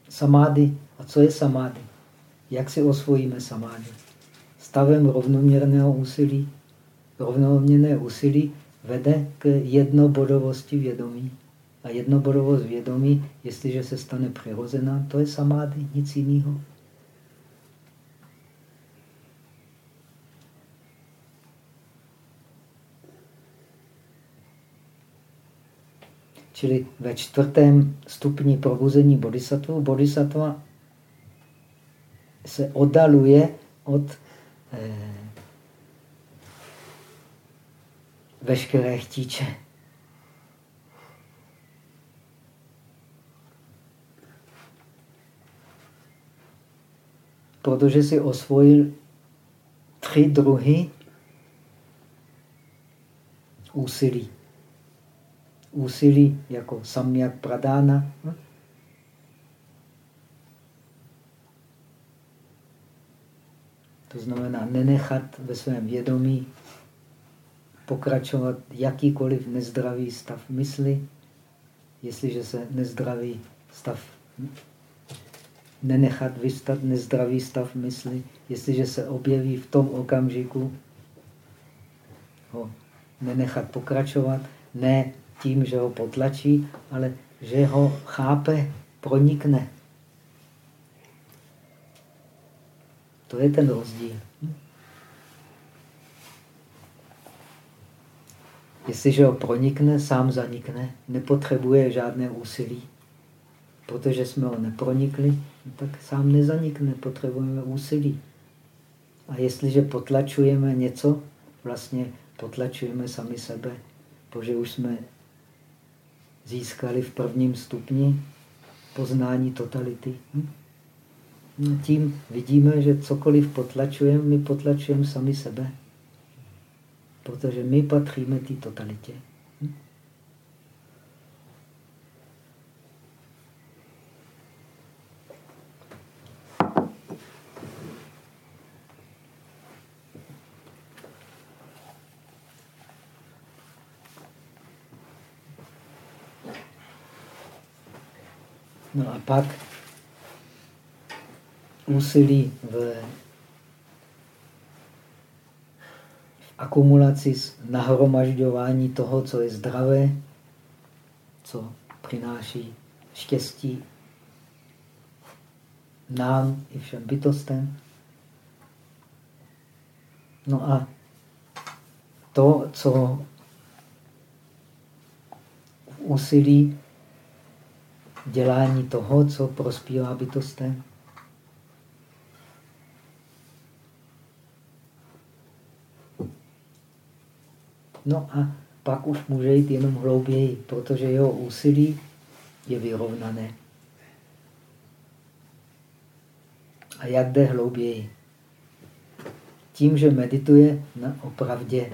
[SPEAKER 1] samády. A co je samády? Jak si osvojíme samády? Stavem rovnoměrného úsilí. Rovnoměrné úsilí vede k jednobodovosti vědomí. A jednobodovost vědomí, jestliže se stane přirozená, to je samády, nic jiného. Čili ve čtvrtém stupni probuzení bodhisattva, bodhisattva se oddaluje od eh, veškeré chtíče. Protože si osvojil tři druhy úsilí úsilí jako samyak pradána. To znamená nenechat ve svém vědomí pokračovat jakýkoliv nezdravý stav mysli, jestliže se nezdravý stav nenechat vystat nezdravý stav mysli, jestliže se objeví v tom okamžiku, ho nenechat pokračovat, ne tím, že ho potlačí, ale že ho chápe, pronikne. To je ten rozdíl. Jestliže ho pronikne, sám zanikne, nepotřebuje žádné úsilí. Protože jsme ho nepronikli, tak sám nezanikne, potřebujeme úsilí. A jestliže potlačujeme něco, vlastně potlačujeme sami sebe, protože už jsme získali v prvním stupni poznání totality. Hm? No tím vidíme, že cokoliv potlačujeme, my potlačujeme sami sebe. Protože my patříme té totalitě. Hm? No a pak úsilí v, v akumulaci, nahromažďování toho, co je zdravé, co přináší štěstí nám i všem bytostem. No a to, co v úsilí dělání toho, co prospívá bytostem. No a pak už může jít jenom hlouběji, protože jeho úsilí je vyrovnané. A jak jde hlouběji? Tím, že medituje na opravdě.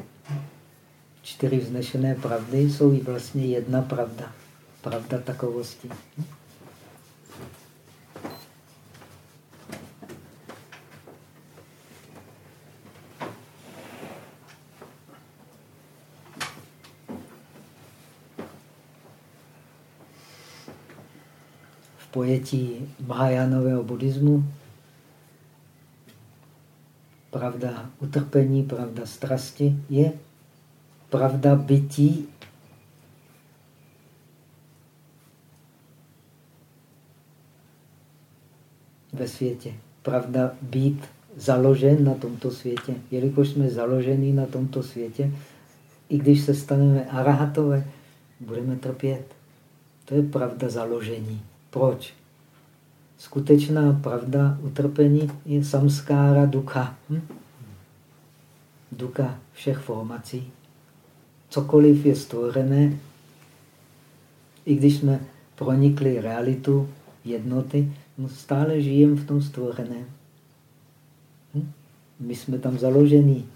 [SPEAKER 1] Čtyři vznešené pravdy jsou i vlastně jedna pravda. Pravda takovosti. V pojetí Mahajánového buddhismu pravda utrpení, pravda strasti je pravda bytí ve světě. Pravda být založen na tomto světě. Jelikož jsme založeni na tomto světě, i když se staneme arahatové, budeme trpět. To je pravda založení. Proč? Skutečná pravda utrpení je samskára ducha. Hm? Ducha všech formací. Cokoliv je stvořené, i když jsme pronikli realitu jednoty, no stále žijeme v tom stvořeném. Hm? My jsme tam založení.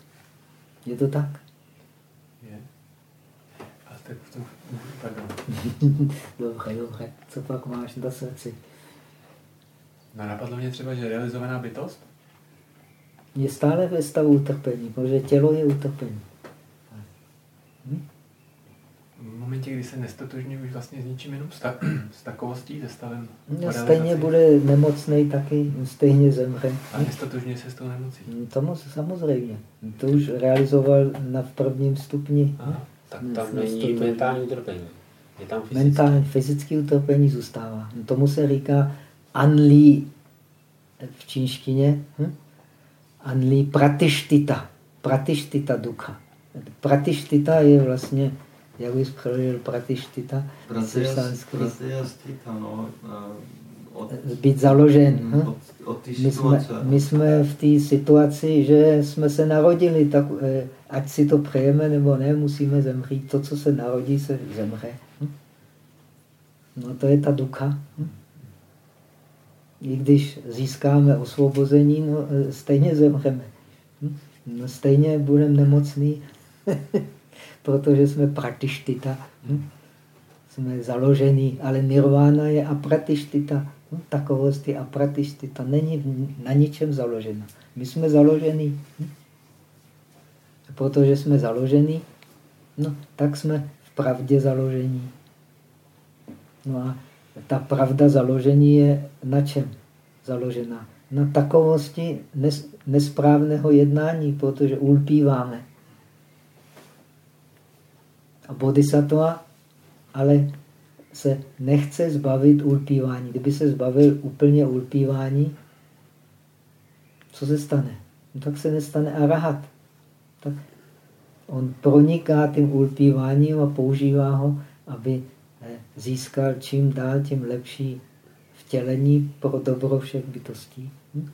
[SPEAKER 1] Je to tak?
[SPEAKER 2] Je. A tak v tom... Pardon.
[SPEAKER 1] dobře, dobře. Co pak máš na srdci?
[SPEAKER 2] No napadlo mě třeba, že realizovaná bytost?
[SPEAKER 1] Je stále ve stavu utrpení, protože tělo je utrpení.
[SPEAKER 2] V momentě, kdy se nestotožní už vlastně s ničím jenom s takovostí, se stavem
[SPEAKER 1] no, Stejně bude nemocný taky, stejně zemře.
[SPEAKER 2] A nestotožňuje se s tou nemocí?
[SPEAKER 1] Hm, to samozřejmě. To už realizoval na prvním stupni.
[SPEAKER 3] Aha, tak tam není mentální utrpení. Je tam fyzický.
[SPEAKER 1] Mentální, fyzické utrpení zůstává. Tomu se říká Anli v čínštině, hm? Anli pratištita, pratištita ducha. Pratištita je vlastně, jak bys přeložil pratištita?
[SPEAKER 4] Pratištita, no.
[SPEAKER 1] Od, být založen. Hm? Od, od my, jsme, my jsme v té situaci, že jsme se narodili, tak eh, ať si to přejeme nebo ne, musíme zemřít. To, co se narodí, se zemře. Hm? No to je ta ducha. Hm? I když získáme osvobození, no, e, stejně zemřeme. Hm? No, stejně budeme nemocný, protože jsme pratištita. Hm? Jsme založení, ale nirvána je apratištita. Hm? Takovost je apratištita. Není na ničem založena. My jsme založení. Hm? Protože jsme založení, no, tak jsme v pravdě založení. No a ta pravda založení je na čem založena? Na takovosti nes, nesprávného jednání, protože ulpíváme. A bodhisattva ale se nechce zbavit ulpívání. Kdyby se zbavil úplně ulpívání, co se stane? No, tak se nestane arahat. Tak on proniká tím ulpíváním a používá ho, aby získal čím dál tím lepší vtělení pro dobro všech bytostí. Hm?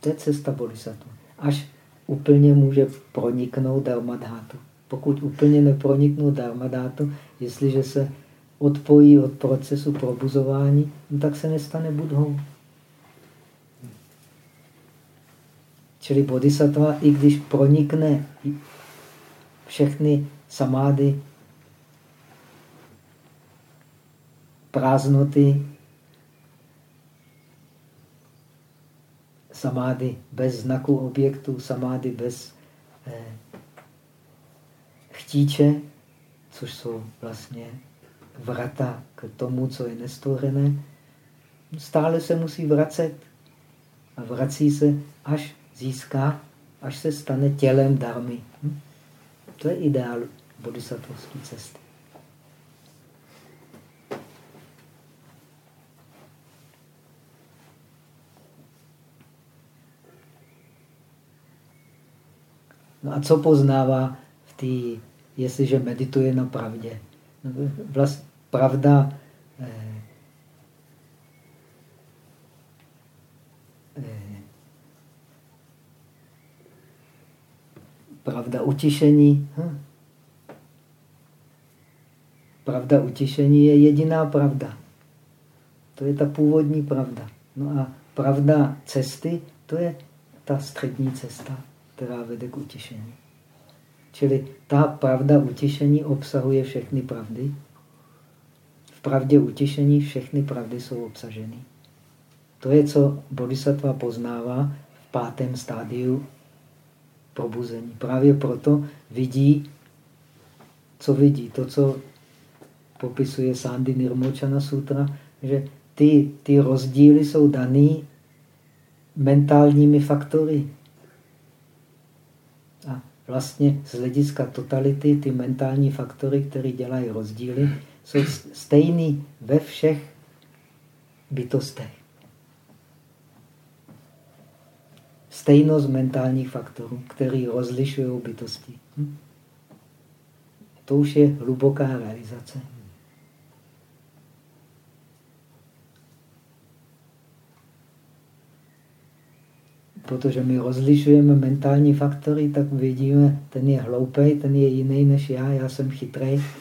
[SPEAKER 1] To je cesta bodhisattva. Až úplně může proniknout dharmadhátu. Pokud úplně neproniknou dharmadhátu, jestliže se odpojí od procesu probuzování, no tak se nestane budhou. Čili bodhisattva, i když pronikne všechny samády prázdnoty, samády bez znaku objektu, samády bez eh, chtíče, což jsou vlastně vrata k tomu, co je nestvořené, stále se musí vracet. A vrací se, až získá, až se stane tělem darmy. Hm? To je ideál bodhisattvovské cesty. No a co poznává v té, jestliže medituje na pravdě? Vlast, pravda eh, eh, pravda utišení, hm? pravda utišení je jediná pravda. To je ta původní pravda. No a pravda cesty, to je ta střední cesta, která vede k utišení. Čili ta pravda utišení obsahuje všechny pravdy. V pravdě utišení všechny pravdy jsou obsaženy. To je, co bodhisattva poznává v pátém stádiu probuzení. Právě proto vidí, co vidí. To, co popisuje Sandy Nirmochana Sutra, že ty, ty rozdíly jsou dané mentálními faktory. Vlastně z hlediska totality ty mentální faktory, které dělají rozdíly, jsou stejný ve všech bytostech. Stejnost mentálních faktorů, které rozlišují bytosti. Hm? To už je hluboká realizace. Protože my rozlišujeme mentální faktory, tak vidíme, ten je hloupý, ten je jiný než já, já jsem chytrý.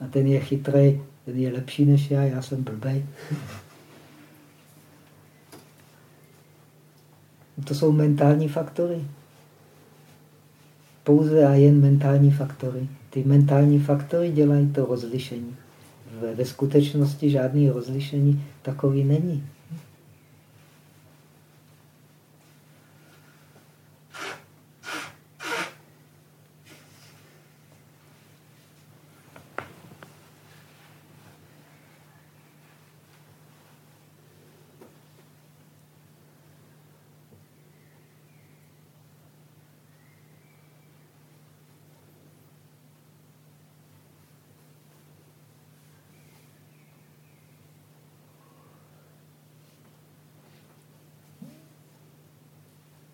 [SPEAKER 1] A ten je chytrý, ten je lepší než já, já jsem blbý. To jsou mentální faktory. Pouze a jen mentální faktory. Ty mentální faktory dělají to rozlišení. Ve, skutečnosti žádný rozlišení takový není.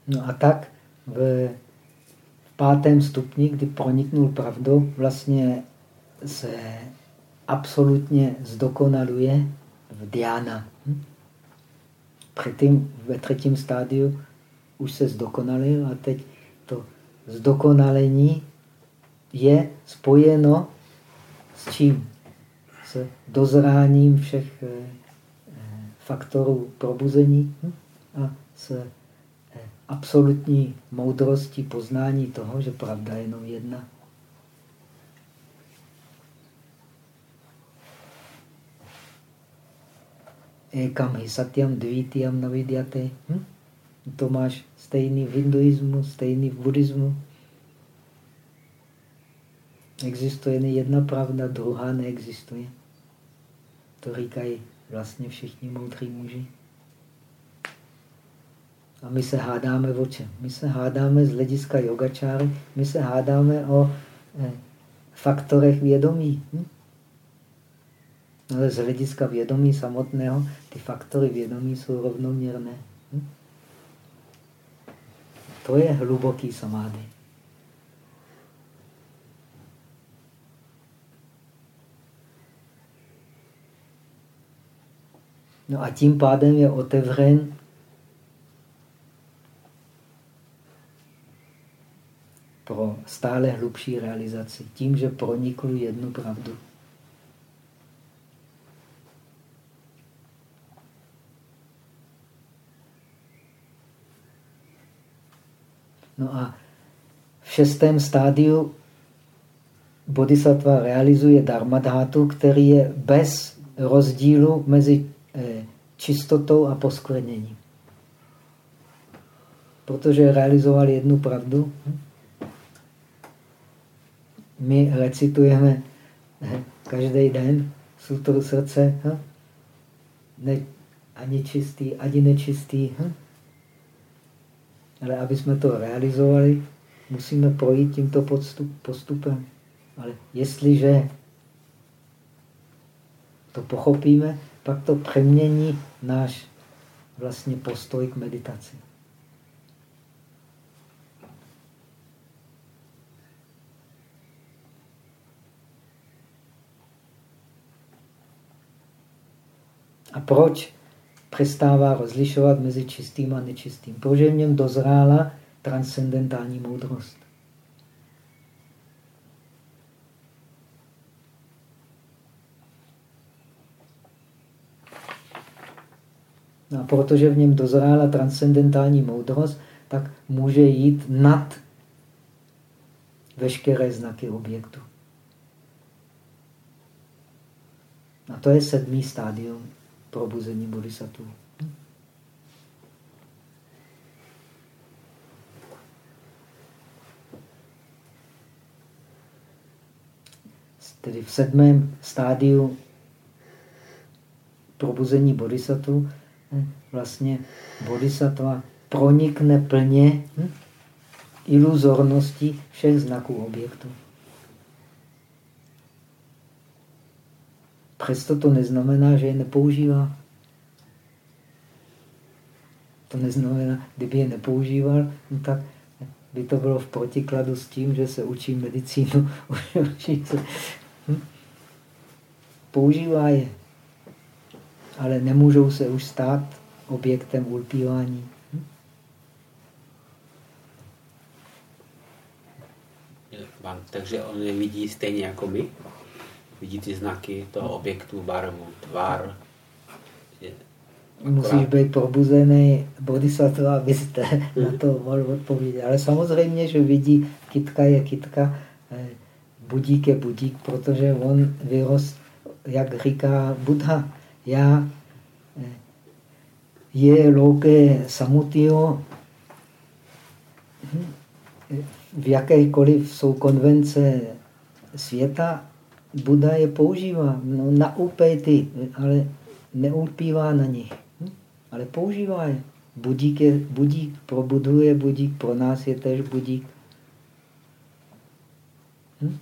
[SPEAKER 1] No a tak v, pátém stupni, kdy proniknul pravdu, vlastně se absolutně zdokonaluje v diana. Hm? Předtím ve třetím stádiu už se zdokonalil a teď to zdokonalení je spojeno s čím? S dozráním všech eh, eh, faktorů probuzení hm? a s absolutní moudrosti poznání toho, že pravda je jenom jedna. Ekam hi satyam dvítiyam navidyate. Hm? To máš stejný v hinduismu, stejný v buddhismu. Existuje jen jedna pravda, druhá neexistuje. To říkají vlastně všichni moudří muži. A my se hádáme o čem? My se hádáme z hlediska yogačáry, my se hádáme o eh, faktorech vědomí. Hm? Ale z hlediska vědomí samotného, ty faktory vědomí jsou rovnoměrné. Hm? To je hluboký samády. No a tím pádem je otevřen pro stále hlubší realizaci, tím, že pronikl jednu pravdu. No a v šestém stádiu bodhisattva realizuje dharmadhátu, který je bez rozdílu mezi eh, čistotou a poskvrněním. Protože realizoval jednu pravdu, hm? My recitujeme každý den sutru srdce, ne, ani čistý, ani nečistý. Ale aby jsme to realizovali, musíme projít tímto postup, postupem. Ale jestliže to pochopíme, pak to přemění náš vlastně postoj k meditaci. A proč přestává rozlišovat mezi čistým a nečistým. Protože v něm dozrála transcendentální moudrost. No a protože v něm dozrála transcendentální moudrost, tak může jít nad veškeré znaky objektu. A to je sedmý stádium probuzení bodhisattva. Tedy v sedmém stádiu probuzení bodhisattva hm, vlastně bodhisattva pronikne plně hm, iluzornosti všech znaků objektu. Přesto to neznamená, že je nepoužívá. To neznamená, kdyby je nepoužíval, no tak by to bylo v protikladu s tím, že se učí medicínu. Používá je, ale nemůžou se už stát objektem ulpívání. Hm?
[SPEAKER 3] Takže on je vidí stejně jako my? Vidí ty znaky toho objektu, barvu, tvar.
[SPEAKER 1] Musíš být probuzený bodhisattva, abyste na to mohl odpovědět. Ale samozřejmě, že vidí, kytka je kytka, eh, budík je budík, protože on vyrost, jak říká Buddha, já eh, je loke samutio, hm, v jakékoliv jsou konvence světa, Buda je používá, no, naupej ty, ale neulpívá na nich. Hm? Ale používá je. Budík je budík, pro Budu je budík, pro nás je tež budík. Hm?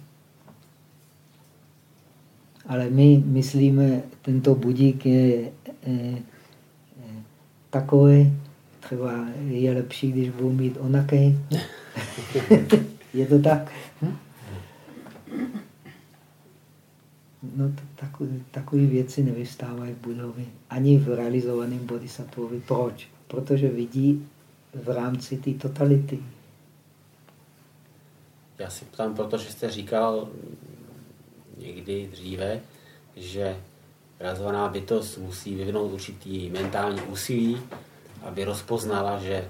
[SPEAKER 1] Ale my myslíme, tento budík je je, je takový, třeba je lepší, když budu mít onakej. je to tak? Hm? No to takové, takové věci nevystávají v budově. Ani v realizovaném bodhisattvovi. Proč? Protože vidí v rámci té totality.
[SPEAKER 3] Já si ptám, protože jste říkal někdy dříve, že realizovaná bytost musí vyvinout určitý mentální úsilí, aby rozpoznala, že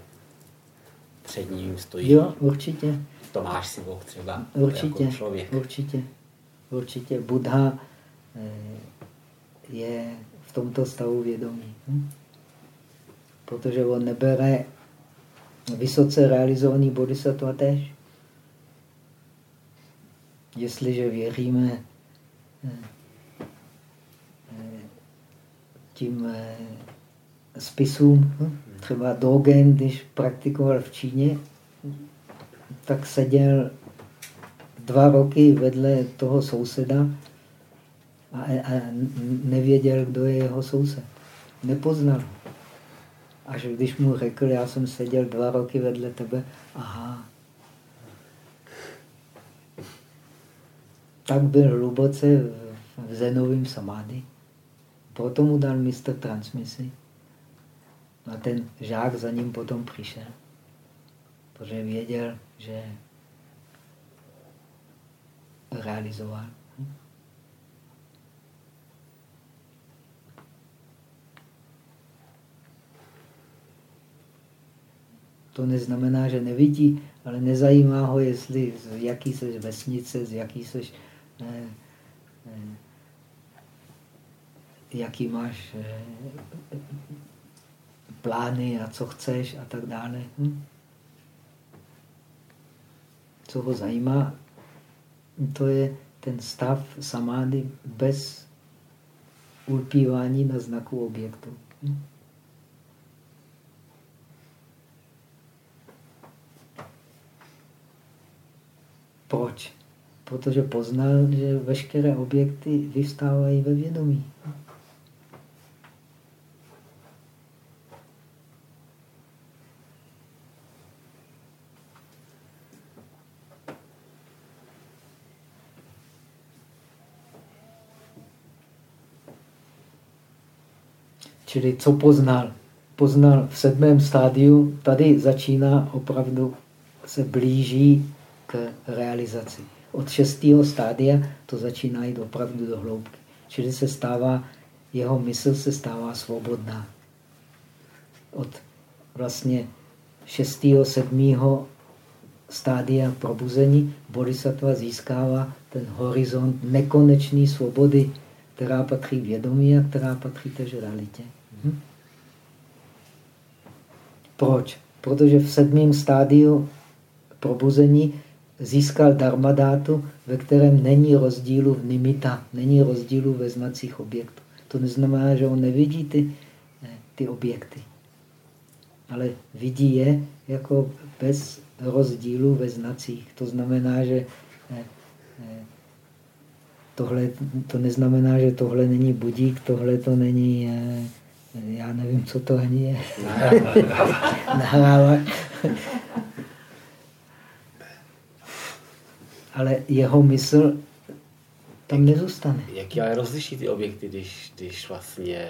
[SPEAKER 3] před ním stojí.
[SPEAKER 1] Jo, určitě.
[SPEAKER 3] Tomáš si Bůh třeba
[SPEAKER 1] určitě,
[SPEAKER 3] jako člověk.
[SPEAKER 1] Určitě určitě Buddha je v tomto stavu vědomí. Hm? Protože on nebere vysoce realizovaný bodhisattva tež. Jestliže věříme eh, eh, tím spisům, hm? třeba Dogen, když praktikoval v Číně, tak seděl dva roky vedle toho souseda a, a nevěděl, kdo je jeho soused. Nepoznal. Až když mu řekl, já jsem seděl dva roky vedle tebe, aha. Tak byl hluboce v zenovém samády. Proto mu dal mistr transmisi. A ten žák za ním potom přišel, protože věděl, že realizován. To neznamená, že nevidí, ale nezajímá ho, jestli z jaký jsi vesnice, z jaký jsi, ne, ne, jaký máš eh, plány a co chceš a tak dále. Hm? Co ho zajímá, to je ten stav samády bez ulpívání na znaku objektu. Hm? Proč? Protože poznal, že veškeré objekty vystávají ve vědomí. Čili co poznal? Poznal v sedmém stádiu, tady začíná opravdu se blíží k realizaci. Od šestého stádia to začíná jít opravdu do hloubky. Čili se stává, jeho mysl se stává svobodná. Od vlastně šestého, sedmého stádia probuzení bodhisattva získává ten horizont nekonečné svobody, která patří vědomí a která patří též realitě. Hm? Proč? Protože v sedmém stádiu probuzení získal dharmadátu, ve kterém není rozdílu v nimita, není rozdílu ve znacích objektů. To neznamená, že on nevidí ty, ty objekty, ale vidí je jako bez rozdílu ve znacích. To znamená, že tohle, to neznamená, že tohle není budík, tohle to není, já nevím, co to ani je. Nahrávat. ale jeho mysl tam nezůstane.
[SPEAKER 3] Jak ale rozliší ty objekty, když, když vlastně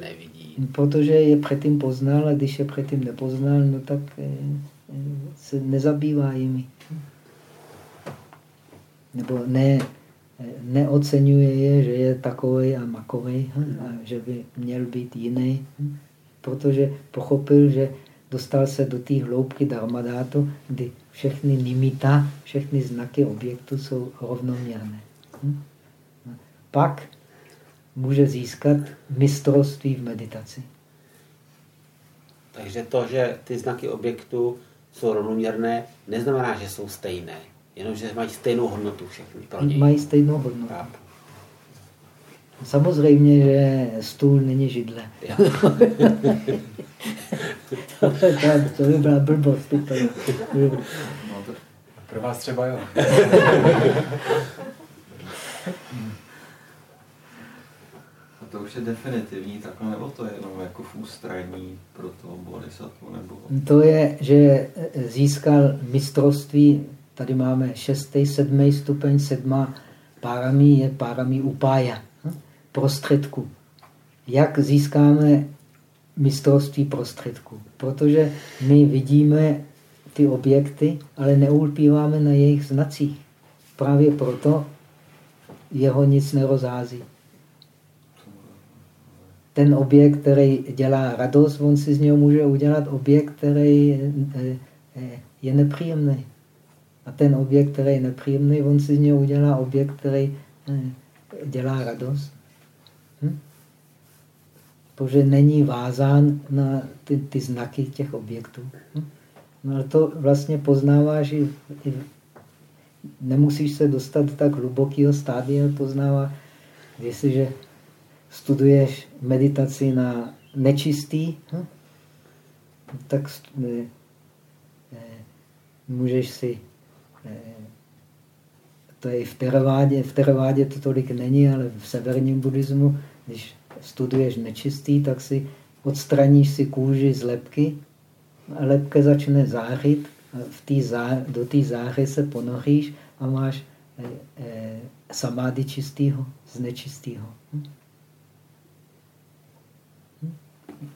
[SPEAKER 3] nevidí?
[SPEAKER 1] Protože je předtím poznal a když je předtím nepoznal, no tak eh, eh, se nezabývá jimi. Nebo ne, eh, neocenuje je, že je takový a makový a že by měl být jiný, protože pochopil, že dostal se do té hloubky dharmadátu, kdy všechny nimita, všechny znaky objektu jsou rovnoměrné. Hm? Pak může získat mistrovství v meditaci.
[SPEAKER 3] Takže to, že ty znaky objektu jsou rovnoměrné, neznamená, že jsou stejné. Jenom, že mají stejnou hodnotu všechny pro něj.
[SPEAKER 1] Mají stejnou hodnotu. Samozřejmě, že stůl není židle. to by byla blbost.
[SPEAKER 2] No, to pro vás třeba jo.
[SPEAKER 4] A to už je definitivní takhle, nebo to je jenom jako v ústraní pro toho bodhisattva? Nebo...
[SPEAKER 1] To je, že získal mistrovství, tady máme šestý, sedmý stupeň, sedma párami je párami upája, hm? prostředku. Jak získáme mistrovství prostředků? Protože my vidíme ty objekty, ale neulpíváme na jejich znacích. Právě proto jeho nic nerozhází. Ten objekt, který dělá radost, on si z něho může udělat objekt, který eh, eh, je nepříjemný. A ten objekt, který je nepříjemný, on si z něho udělá objekt, který eh, dělá radost. Protože není vázán na ty, ty znaky těch objektů. Hm? No ale to vlastně poznáváš i, i nemusíš se dostat do tak hlubokého stádia, poznává, jestliže studuješ meditaci na nečistý, hm? tak ne, ne, můžeš si, ne, to je i v teravádě, v teravádě to tolik není, ale v severním buddhismu, když studuješ nečistý, tak si odstraníš si kůži z lepky a lepka začne zářit v tý zá, do té záře se ponoříš a máš e, e, samády čistého z nečistého. Hm? hm?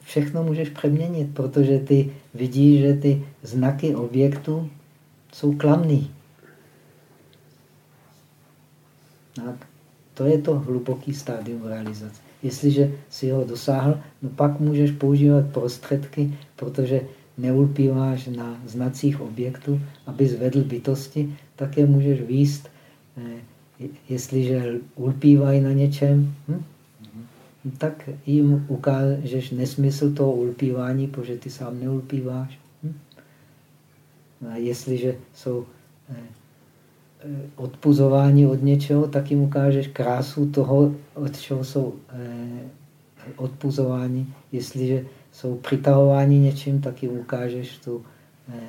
[SPEAKER 1] Všechno můžeš přeměnit, protože ty vidíš, že ty znaky objektu jsou klamný. Tak. To je to hluboký stádium realizace. Jestliže si ho dosáhl, no pak můžeš používat prostředky, protože neulpíváš na znacích objektů, aby zvedl bytosti, tak je můžeš výst, eh, jestliže ulpívají na něčem, hm? tak jim ukážeš nesmysl toho ulpívání, protože ty sám neulpíváš. Hm? A jestliže jsou eh, odpuzování od něčeho, tak jim ukážeš krásu toho, od čeho jsou odpuzování. Jestliže jsou přitahováni něčím, tak jim ukážeš tu, eh,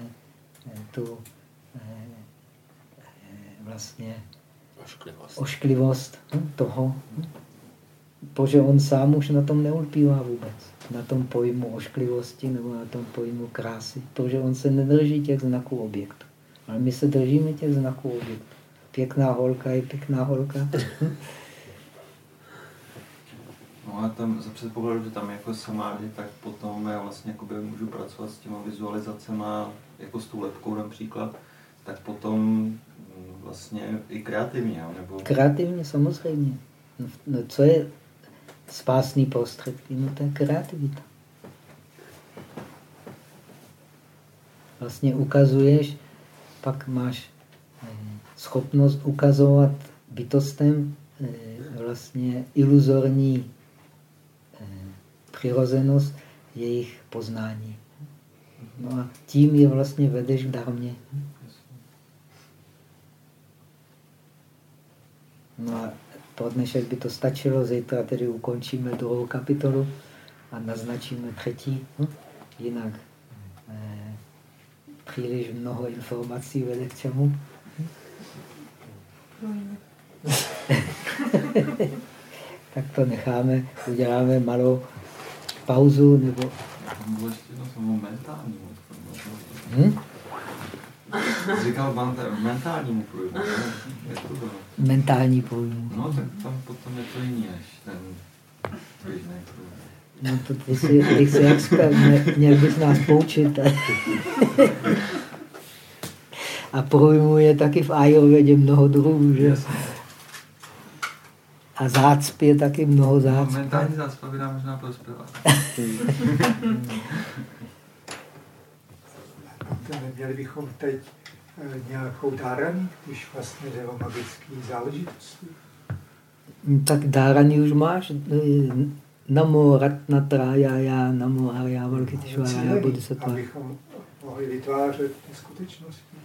[SPEAKER 1] eh, tu eh, vlastně
[SPEAKER 3] ošklivost,
[SPEAKER 1] ošklivost hm, toho. Protože on sám už na tom neulpívá vůbec. Na tom pojmu ošklivosti nebo na tom pojmu krásy. Protože on se nedrží těch znaků objektu. Ale my se držíme těch znaků. Pěkná holka je pěkná holka.
[SPEAKER 4] No a tam za předpokladu, že tam jako samády, tak potom já vlastně jakoby můžu pracovat s těma vizualizacemi, jako s tou lepkou například, tak potom mm, vlastně i kreativně, nebo...
[SPEAKER 1] Kreativně, samozřejmě. No, no co je spásný prostředky? No to je kreativita. Vlastně ukazuješ, pak máš eh, schopnost ukazovat bytostem eh, vlastně iluzorní eh, přirozenost jejich poznání. No a tím je vlastně vedeš k darmě. No a pro dnešek by to stačilo, zítra tedy ukončíme druhou kapitolu a naznačíme třetí. Hm? Jinak příliš mnoho informací vede k čemu? tak to necháme, uděláme malou pauzu nebo...
[SPEAKER 4] Hm? Říkal vám mentálnímu průjmu.
[SPEAKER 1] Mentální průjmu.
[SPEAKER 4] No, tak tam potom je to jiný než ten běžný průjmu.
[SPEAKER 1] No to ty jsi, ty jsi expert, měl bys nás poučit. A průjmu je taky v Ayurvedě mnoho druhů, že? A zácp je taky mnoho zácp.
[SPEAKER 4] No, mentální zácpa by nám možná prospěla.
[SPEAKER 5] Neměli bychom teď eh, nějakou dáraní, když vlastně jde o magické záležitosti?
[SPEAKER 1] Tak dáraní už máš. Namo Ratnatraya, Namo Aryavalkitishvaraya Bodhisattva.
[SPEAKER 5] Abychom mohli vytvářet skutečnosti,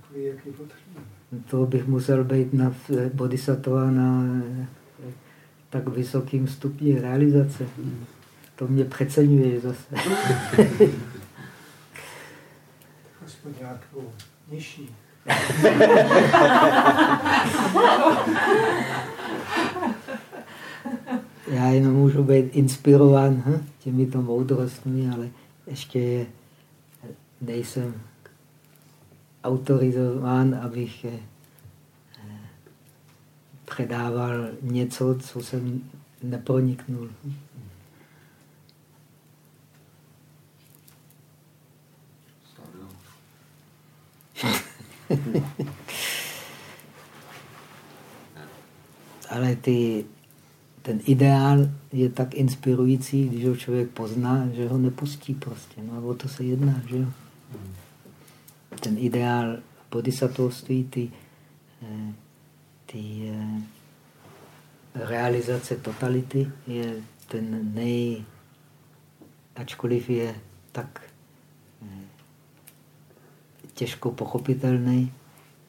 [SPEAKER 5] takový, jaký potřebujeme.
[SPEAKER 1] To bych musel být na Bodhisattva na tak vysokým stupni realizace. To mě přeceňuje zase.
[SPEAKER 5] Aspoň nějakou nižší.
[SPEAKER 1] Já jenom můžu být inspirován hm, těmito moudrostmi, ale ještě je, nejsem autorizován, abych eh, předával něco, co jsem neproniknul. Ale ty, ten ideál je tak inspirující, když ho člověk pozná, že ho nepustí prostě. No a o to se jedná, že jo? Ten ideál bodhisattvoství, ty, eh, ty eh, realizace totality je ten nej, ačkoliv je tak eh, těžko pochopitelný,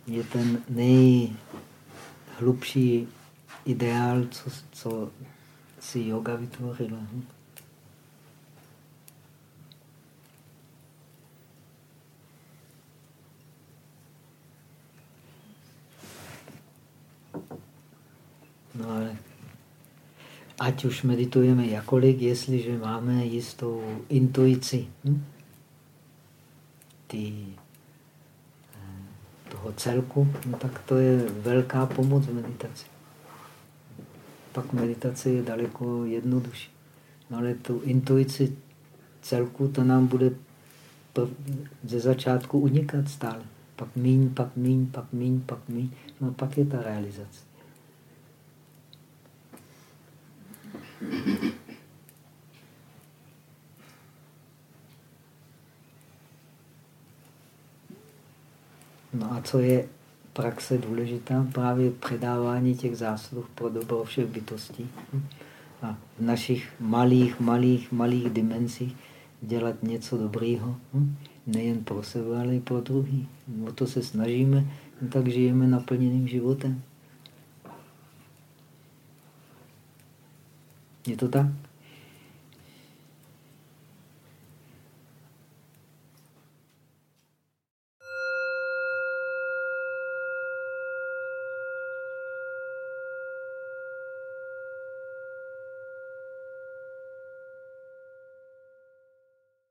[SPEAKER 1] je ten nejhlubší ideál, co, co si yoga vytvořila. No ale ať už meditujeme jakolik, jestliže máme jistou intuici hm? Ty, eh, toho celku, no tak to je velká pomoc v meditaci. Pak meditace je daleko jednodušší. No ale tu intuici celku, to nám bude ze začátku unikat stále. Pak míň, pak míň, pak míň, pak míň. No pak je ta realizace. No a co je praxe důležitá? Právě předávání těch zásluh pro dobro všech bytostí. A v našich malých, malých, malých dimenzích dělat něco dobrého. Nejen pro sebe, ale i pro druhý. O to se snažíme, tak žijeme naplněným životem. Je to tak?